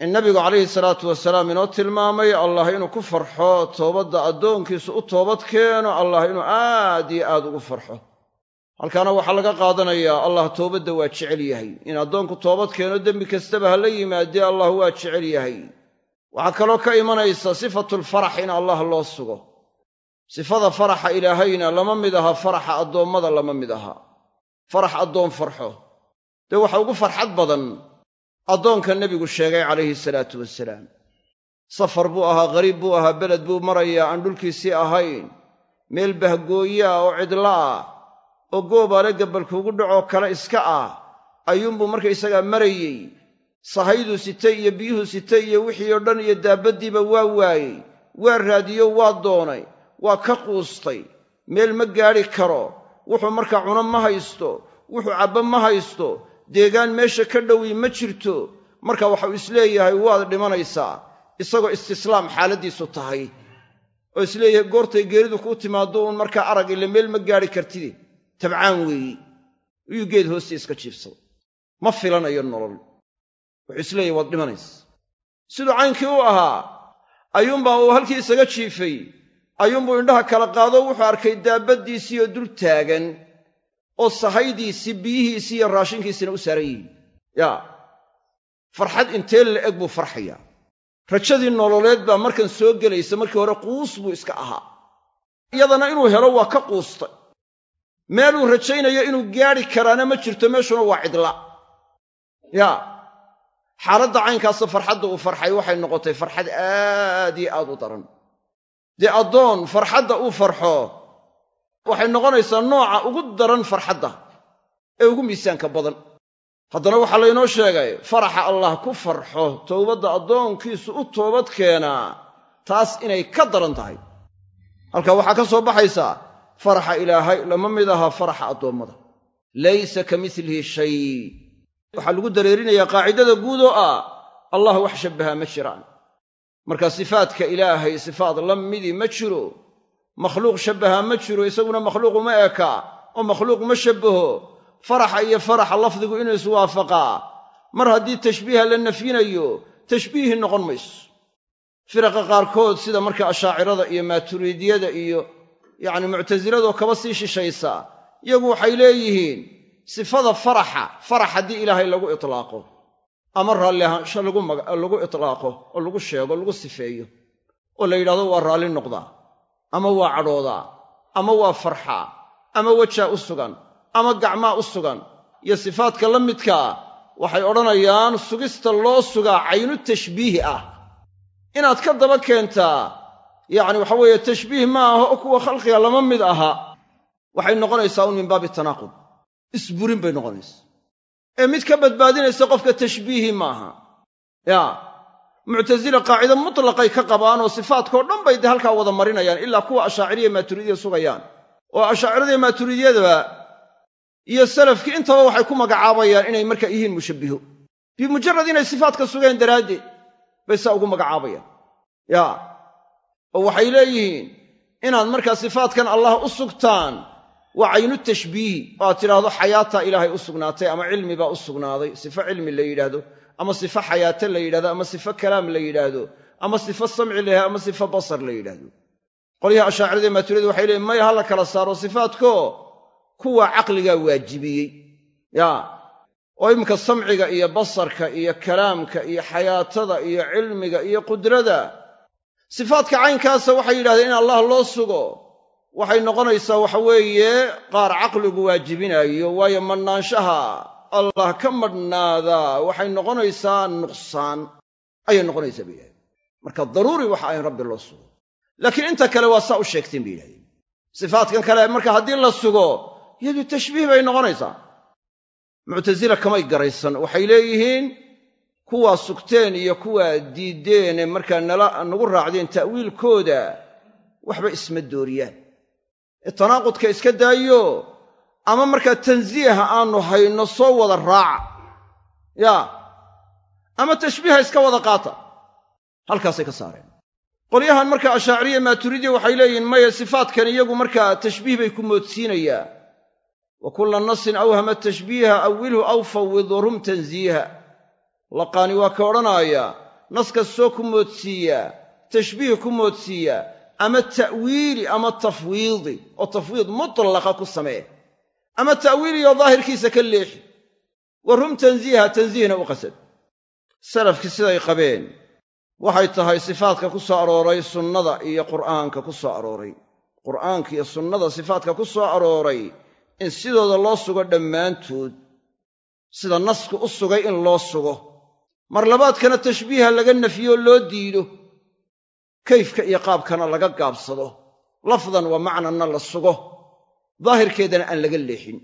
Speaker 1: in nabigu calayhi salaatu wasalaam inoo tilmaamay allah inuu ku farxo toobadda addoonkiisu u toobad keeno allah inuu aad iyo aad ugu farxo halkaana waxaa laga qaadanayaa allah toobadda waa jecel yahay. In addoonku toobad keeno dembi kastaba ha la yimaadee allah waa jecel yahay. Waxaa kaloo ka imanaysa sifatulfarax in allah loo sugo. Sifada faraxa ilaahayna lama mid aha faraxa addoommada lama mid aha. Farax addoon farxo. Dee waxa ugu farxad badan addoonka nebigu sheegay calayhi salaatu wasalaam safar buu ahaa qariib buu ahaa beled buu marayaa aan dhulkiisii ahayn. Meel bahgooyaa oo cidla ah oo goobaale gabalkuugu dhacoo kale iska ah ayuunbuu markaysagaa marayey. Sahayduu sitay iyo biyuhu sitay iyo wixii oo dhan iyo daabaddiiba waa waayey waa raadiyo waa doonay waa ka quustay. Meel ma gaadhi karo wuxuu markaa cuno ma haysto wuxuu cabbo ma haysto deegaan meesha ka dhowi ma jirto. Marka waxau is leeyahay waad dhimanaysaa isagoo istislaam xaaladdiisu tahay. Oo is leeyahay goortay geeridu kuu timaaddo uun markaa arag ile meel ma gaadhi kartide tabcaan weeyi. Iyuu geed hoostii iska jiibsaday ma filanayo nolol. Wuxuu is leeyahay waad dhimanaysa. Siduu caynkii u ahaa ayuunbaa uu halkii isaga jiifay. Ayuunbuu indhaha kala qaado wuxuu arkay daabaddiisii oo dul taagan oo sahaydiisii biyihiisii iyo raashinkiisina u saaran yihiin. Yaa farxad intee la eg buu farxayaa rajadii nololeed baa markan soo gelaysa markii hore quus buu iska ahaa. Iyadana inuu helo waa ka quustay meeluu rajaynayo inuu gaadhi karaana ma jirto meeshuna waa cidla. Yaa xaaladda caynkaasa farxadda uu farxay waxay noqotay farxad aad iyo aad u daran. Dee addoon farxadda uu farxo waxay noqonaysaa nooca ugu daran farxadda ee ugu miisaanka badan. Haddana waxaa laynoo sheegay faraxa allah ku farxo towbadda addoonkiisu u toobad keenaa taas inay ka daran tahay. Halka waxaa ka soo baxaysaa faraxa ilaahay lama mid aha faraxa addoommada. Laysa ka milihi shay. Waxaa lagu dareerinayaa qaacidada guud oo ah allah wax shabbahaa ma jiraan. Marka sifaadka ilaahay sifaad la midii ma jiro. Makhluuq shabbahaa ma jiro isaguna makhluuq uma eka oo makhluuq ma shabbaho. Faraxa iyo faraxa lafdigu inuu iswaafaqaa. Mar haddii tashbiiha la nafyinayo tashbiihi noqon mayso. Firaqa qaarkood sida marka ashaacirada iyo maaturiidiyada iyo yacni muctasiladoo kaba sii shishaysa iyagu waxay leeyihiin sifada faraxa farax haddii ilaahay lagu itlaaqo ama raalli ahaansho lagu itlaaqo oo lagu sheego lagu sifeeyo oo la yidhahdo waa raalli noqdaa ama waa cadhoodaa ama waa farxaa ama wejaa u sugan ama gacmaa u sugan iyo sifaadka la midkaa waxay odhanayaan sugista loo sugaa caynu tashbiihi ah. Inaad ka daba keentaa yacni waxa weeye tashbiih ma aha oo kuwa khalqiga lama mid aha. Waxay noqonaysaa un min baabi tanaaqud. Isburin bay noqonaysaa ee mid ka badbaadinaysa qofka tashbiihi maaha. Yaa muctasila qaacide mutlaqay ka qabaan oo sifaadkao dhan bay dee halkaa wada marinayaan ilaa kuwa ashaaciriya maaturidiya sugayaan. Oo ashaaciradiiyo maaturidiyadaba iyo salafkii intaba waxay ku magacaabayaan inay markaa yihiin mushabbiho bimujarad inay sifaadka sugeen daraaddeed bay saa ugu magacaabayaan. Yaa oo waxay leeyihiin inaad markaa sifaadkan allah u sugtaan waa caynu tashbiihi oo aad tidhaahdo xayaataa ilaahay u sugnaatay ama cilmi baa u sugnaaday. Sifo cilmi la yidhaahdo ama sifo xayaate la yidhahdo ama sifo kalaam la yidhaahdo ama sifo samci la ama sifo basar la yidhaahdo. Qolyaha ashaacirada maaturiyada waxay leeyiin maya ha la kala saaro sifaadko kuwa caqligaa waajibiyey. Yaa. Oo iminka samciga iyo basarka iyo kalaamka iyo xayaatada iyo cilmiga iyo qudrada sifaadka caynkaasa waxay yidhahdeen in allah loo sugo. Waxay noqonaysaa waxa weeye qaar caqligu waajibinaayo waayo madhnaanshaha allah ka madhnaadaa waxay noqonaysaa nuqsaan. Ayay noqonaysaa bay yidhahdeen. Marka daruuri waxa ayn rabbi loo sugo. Laakiin inta kale waa saa u sheegteen bay yidhahdeen. Sifaadkan kale marka haddii la sugo iyadu tashbiih bay noqonaysaa. Muctasila kamay garaysan. Waxay leeyihiin kuwaa sugteen iyo kuwaa diiddeene markaa nala nagu raacdeen ta'wiilkooda waxba isma dooriyaan. Ee tanaaqudka iska daayo ama markaa tansiiha aanu hayno soo wada raaca yaa ama tashbiiha iska wada qaata. Halkaasay ka saareen. Qolyahan markaa ashaaciriya maaturidiya waxay leeyihiin maya sifaadkan iyagu markaa tashbiih bay ku moodsiinayaa. Wa kulla nasin awhama tashbiiha awilhu aw fawid warum tansiiha laqaani waa ka odhanaaya nas kastoo ku moodsiiyaa tashbiih ku moodsiiyaa ama ta'wiili ama tafwiidi oo tafwiid mutlaqa ku samee ama ta'wiiliyo daahirkiisa ka leexi. Wa rum tansiiha tansiihna u qasad. Salafkii siday qabeen waxay tahay sifaadka ku soo arooray sunnada iyo qur'aanka ku soo arooray. Qur'aanka iyo sunnada sifaadka ku soo arooray in sidooda loo sugo dhammaantood sida nasku u sugay in loo sugo mar labaadkana tashbiiha laga nafiyo loo diido. Kayfka iyo qaabkana laga gaabsado. Lafdan wa macnanna la sugo. Daahirkeedana aan laga leexin.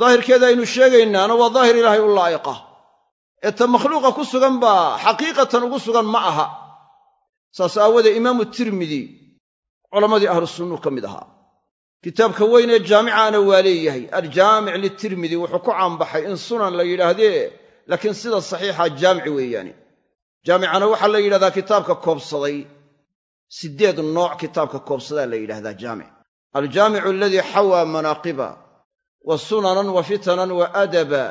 Speaker 1: Daahirkeeda aynu sheegaynaana waa daahir ilaahay u laa'iqa. Ee ta makhluuqa ku sugan baa xaqiiqatan ugu sugan ma aha. Saas aawoodee imaamu tirmidi culammadii ahlu sunnuu ka mid ahaa. Kitaabka weyn ee jaamicaana waa leeyahay. Aljaamic litirmidi wuxuu ku caanbaxay in sunan la yidhaahdee laakiin sida saxiixa jaamici weeyaane jaamicana waxaa la yidhahdaa kitaabka koobsaday. Siddeed nooc kitaabka koobsadaa la yidhahdaa jaamic. Aljaamicu aladii xawaa manaaqiba wa sunanan wa fitanan wa adaba.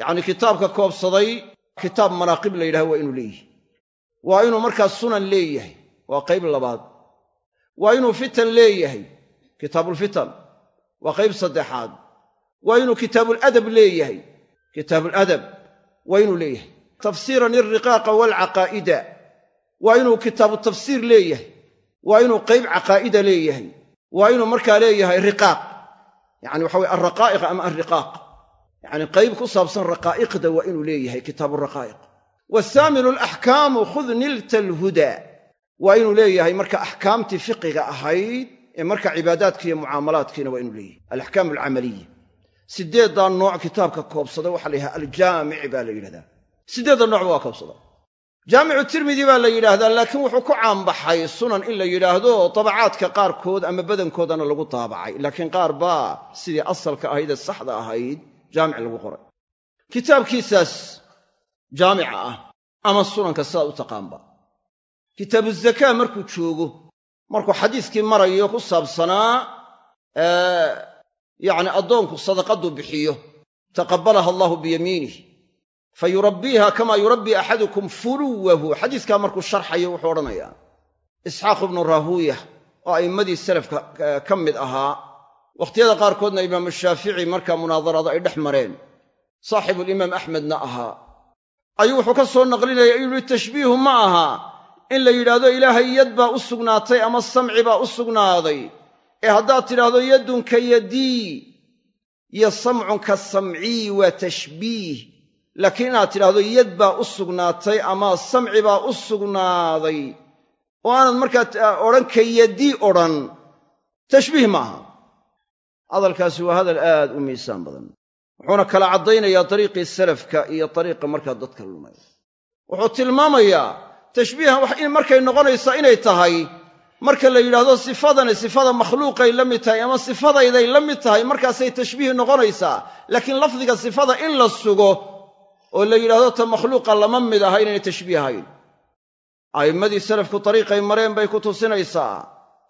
Speaker 1: Yacnii kitaabka koobsaday kitaab manaaqib la yidhahda waa inuu leeyahay. Waa inuu markaa sunan leeyahay. Waa qayb labaad. Waa inuu fitan leeyahay. Kitaabulfitan waa qayb saddexaad. Waa inuu kitaabuladab leeyahay kitaabuladab waa inuu leeyahay. Tafsiiran alriqaaqa waalcaqaa'ida waa inuu kitaabu tafsiir leeyahay. Waa inuu qayb caqaa'ida leeyahay. Waa inuu markaa leeyahay riqaaq. Yacani waxa weye alraqaa'iq ama alriqaaq yacni qayb ku saabsan raqaa'iqda waa inuu leeyahay kitaabu raqaa'iq wasaaminu alaxkaamu khud nilta alhudaa waa inuu leeyahay marka axkaamtii fiqiga ahayd ee marka cibaadaadki iyo mucaamalaadkiina waa inuu leeyahay. Alaxkaam alcamaliya siddeeddaa nooc kitaabka koobsada waxaa la aljaamic baa la yidhahdaa. Siddeedda noocba waa koobsada. Jaamicu tirmidi baa la yidhaahdaa laakiin wuxuu ku caanbaxay sunan in la yidhaahdo dabacaadka qaarkood ama badankoodana lagu daabacay laakiin qaar baa sidii asalka ahayd ee saxda ahayd jaamic lagu qoray. Kitaabkiisaas jaamica ah ama sunanka sidaad u taqaanba. Kitaabu zakaa markuu joogo markuu xadiiskii marayo ku saabsanaa yacni addoonku sadaqaduu bixiyo. Taqabbalaha allahu biyamiinih fa yurabbiiha kamaa yurabbii axadukum fuluwahu. Xadiiskaa markuu sharxayo wuxuu odhanayaa. Isxaaq ibnu raahuuya oo a'immadii salafka ka mid ahaa wakhtiyada qaarkoodna imaamu shaafici markaa munaadarada ay dhex mareen. Saaxibulimaam axmedna ahaa. Ayuu wuxuu ka soo naqlinaya inuu yihi tashbiihu ma aha. In la yidhaahdo ilaahay yad baa u sugnaatay ama samci baa u sugnaaday ee haddaad tidhaahdo yaddun ka yadii iyo samcun ka samcii waa tashbiih. Laakiin inaad tidhaahdo yad baa u sugnaatay ama samci baa u sugnaaday oo aanad markaa odhan ka yadii odhan tashbiih maaha hadalkaasi waa hadal aad u miisaan badan. Wuxuuna kala caddaynayaa dariiqii salafka iyo dariiqa markaa dadka lumay wuxuu tilmaamayaa tashbiiha in markay noqonaysaa inay tahay marka la yidhaahdo sifadani sifada makhluuqay la mid tahay ama sifadayday la mid tahay markaasay tashbiih noqonaysaa. Laakiin lafdiga sifada in la sugo oo la yidhahdo ta makhluuqa lama mid aha inaynay tashbiih ahayn. A'immadii salafku dariiqay mareen bay ku tusinaysaa.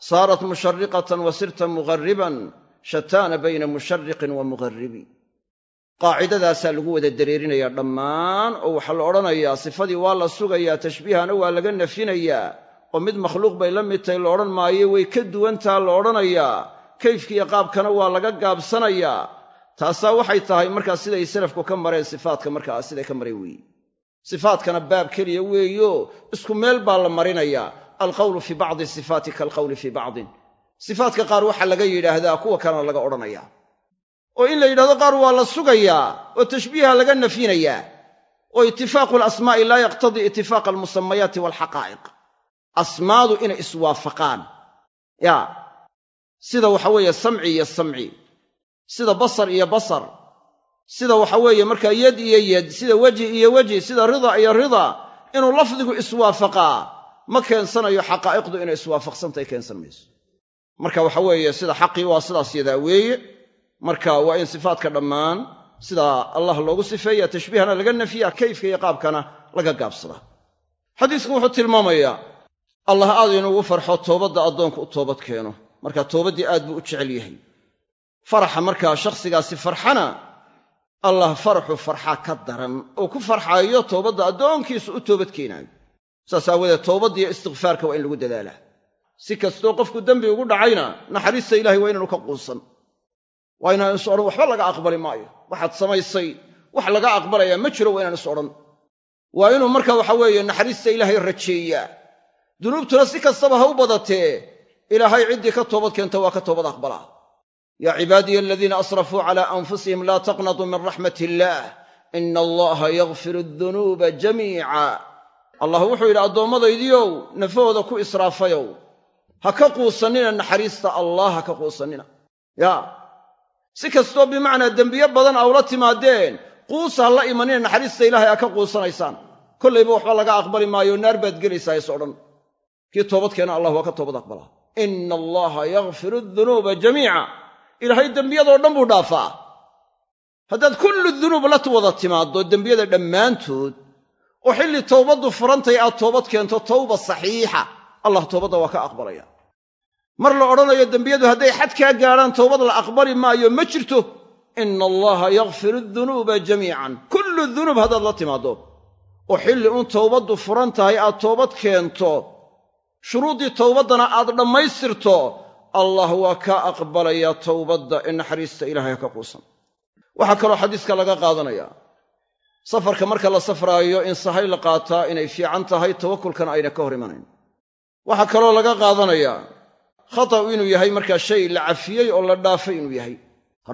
Speaker 1: Saarat mushariqatan wa sirta mughariban shataana bayna mushariqin wa mugharibi qaacidadaasaa lagu wada dareerinayaa dhammaan oo waxaa la odhanayaa sifadii waa la sugayaa tashbiihana waa laga nafinayaa oo mid makhluuq bay la mid tahay la odhan maayo way ka duwantaa la odhanayaa kayfkiiyo qaabkana waa laga gaabsanayaa taasaa waxay tahay markaa siday salafku ka mareen sifaadka markaa siday ka mareen weeye sifaadkana baab keliya weeyo. Isku meel baa la marinayaa alqawlu fii bacdi sifaati kaalqawli fii bacdin. Sifaadka qaar waxaa laga yidhaahdaa kuwa kalena laga odhanayaa oo in la yidhahdo qaar waa la sugayaa oo tashbiiha laga nafyinayaa oo itifaaqu alasmaa'i laa yaqtadii itifaaqa almusamayaati waalxaqaa'iq asmaadu inay iswaafaqaan. Yaa sida waxa weeye samci iyo samci sida basar iyo basar sida waxa weeye markaa yad iyo yad sida weji iyo weji sida rida iyo rida inuu lafdigu iswaafaqaa ma keensanayo xaqaa'iqdu inay iswaafaqsantahay keensan mayso. Marka waxa weeye sida xaqii waa sidaas yadaa weeye. Marka waa in sifaadka dhammaan sidaa allah loogu sifeeya tashbiihana laga nafiya kayfka iyo qaabkana laga gaabsadaa xadiisku wuxuu tilmaamayaa allah aad inuugu farxo toobadda addoonku u toobad keeno. Marka toobaddii aad buu u jecel yahay. Faraxa markaa shakhsigaasi farxana allah faraxu farxaa ka daran oo ku farxaayo toobadda addoonkiisu u toobad keenaayo. Saas aawadeed toobadda iyo istikfaarka waa in lagu dadaalaa si kastoo qofku dembi ugu dhacayna naxariista ilahay waa inaanu ka quusan. Waa inaan is odhan waxba laga aqbali maayo. Waxaad samaysay wax laga aqbalayaa ma jiro waa inaan is odhan. Waa inuu marka waxa weeye naxariista ilaahay rajeeyaa dunuubtuna si kastaba ha u badatee ilaahay ciddii ka toobad keenta waa ka toobad aqbalaa yaa cibaadiya aladiina asrafuu calaa anfusihim laa taqnatuu min raxmat illaah ina allaha yakfiru adunuuba jamiica. Allah wuxuu yidhi addoommadaydiiow nafahooda ku israafayow ha ka quusannina naxariista allah ha ka quusannina. Yaa si kastoo bimacnaa dembiye badan a ula timaadeen quus ha la imanina naxariista ilaahay aa ka quusanaysaan. Kollayba waxba laga aqbali maayo naar baad gelaysaa is kii toobadkeena allah waa ka toobad aqbalaa ina allaha yakfiru dunuuba jamiica. Ilaahay dembiyadoo dhan buu dhaafaa. Haddaad kullu dunuub la wada timaaddo dembiyada dhammaantood oo xilli towbaddu furantay aad toobad keento tawba saxiixa. Allah toobadda waa ka aqbalaya. Mar la odhanayo dembiyadu hadday xad kaa gaadhaan towbad la aqbali maayo ma jirto. Ina allaha yakfiru dunuuba jamiican. Kullu dunuub haddaad la timaaddo. Oo xilli uun towbaddu furan tahay aad toobad keento shuruuddii towbaddana aad dhammaystirto allah waa kaa aqbalayaa towbadda ee naxariista ilahay ha ka quusan. Waxaa kaloo xadiiska laga qaadanayaa safarka marka la safraayo in sahay la qaataa inay fiican tahay tawakulkana ayna ka hor imanayn. Waxaa kaloo laga qaadanayaa khata'u inuu yahay markaa shay la cafiyey oo la dhaafay inuu yahay.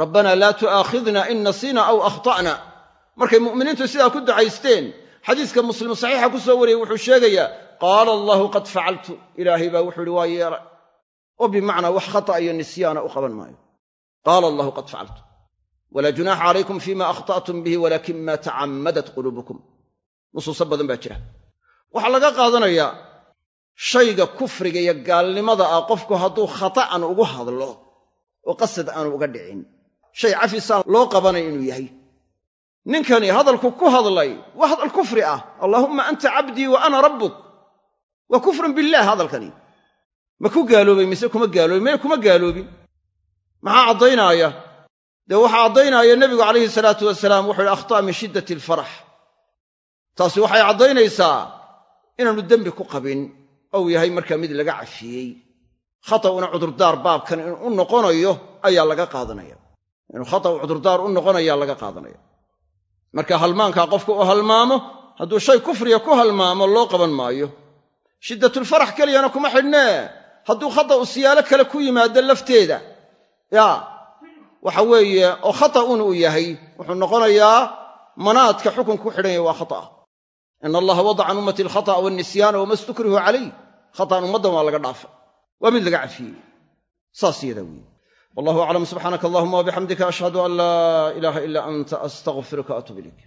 Speaker 1: Rabbanaa laa tu'aakhidna in nasiina aw akhta'na. Markay mu'miniintu sidaa ku ducaysteen xadiiska muslim saxiixa ku soo wariyey wuxuu sheegayaa qaala allahu qad facaltu ilaahay baa wuxuu ihi waa yeelay oo bimacnaa wax khata'a iyo nisyaana u qaban maayo qaala allahu qad facaltu walaa junaaxa calaykum fima akhta'tum bihi walaakin ma tacammadat quluubukum nusuuso badan baa jira waxaa laga qaadanayaa shayga kufriga iyo gaalnimada ah qofku hadduu khata'an ugu hadlo oo qasad aanu uga dhicin shay cafisaan loo qabanay inuu yahay ninkani hadalku ku hadlay waa hadal kufri ah allaahumma anta cabdii wa ana rabbuk waa kufrun billaah hadalkani ma ku gaaloobay mise kuma gaaloobin? Maya kuma gaaloobin? Maxaa caddaynaya? Dee waxaa caddaynaya nebigu calayhi salaatu wasalaam wuxuu yidhi akhta'a min shiddati alfarax. Taasi waxay caddaynaysaa inaannu dembi ku qabin ou yahay markaa mid laga cafiyey. Khata'una cudurdaar baabkan inuu u noqonayo ayaa laga qaadanaya. Inuu khata'u cudurdaar u noqonayaa laga qaadanaya. Marka halmaankaa qofku uu halmaamo hadduu shay kufriga ku halmaamo loo qaban maayo shiddatulfarax keliyana kuma xidhnee hadduu khata'u siyaalo kale ku yimaado lafteeda. Yaa waxa weeye oo khata'un uu yahay wuxuu noqonayaa manaadka xukunka ku yahay waa khata'a ina allaha wadaca can ummati alkhata'a walnisyaana wama stukrihu calayh khata'an ummaddan waa laga dhaafa waa mid laga cafiyey. Saas yadaa weeye. Wallahu aclam subxaanaka allahuma wabixamdika ashhadu an laa ilaaha ilaa anta astaqfiruka atuub ilayk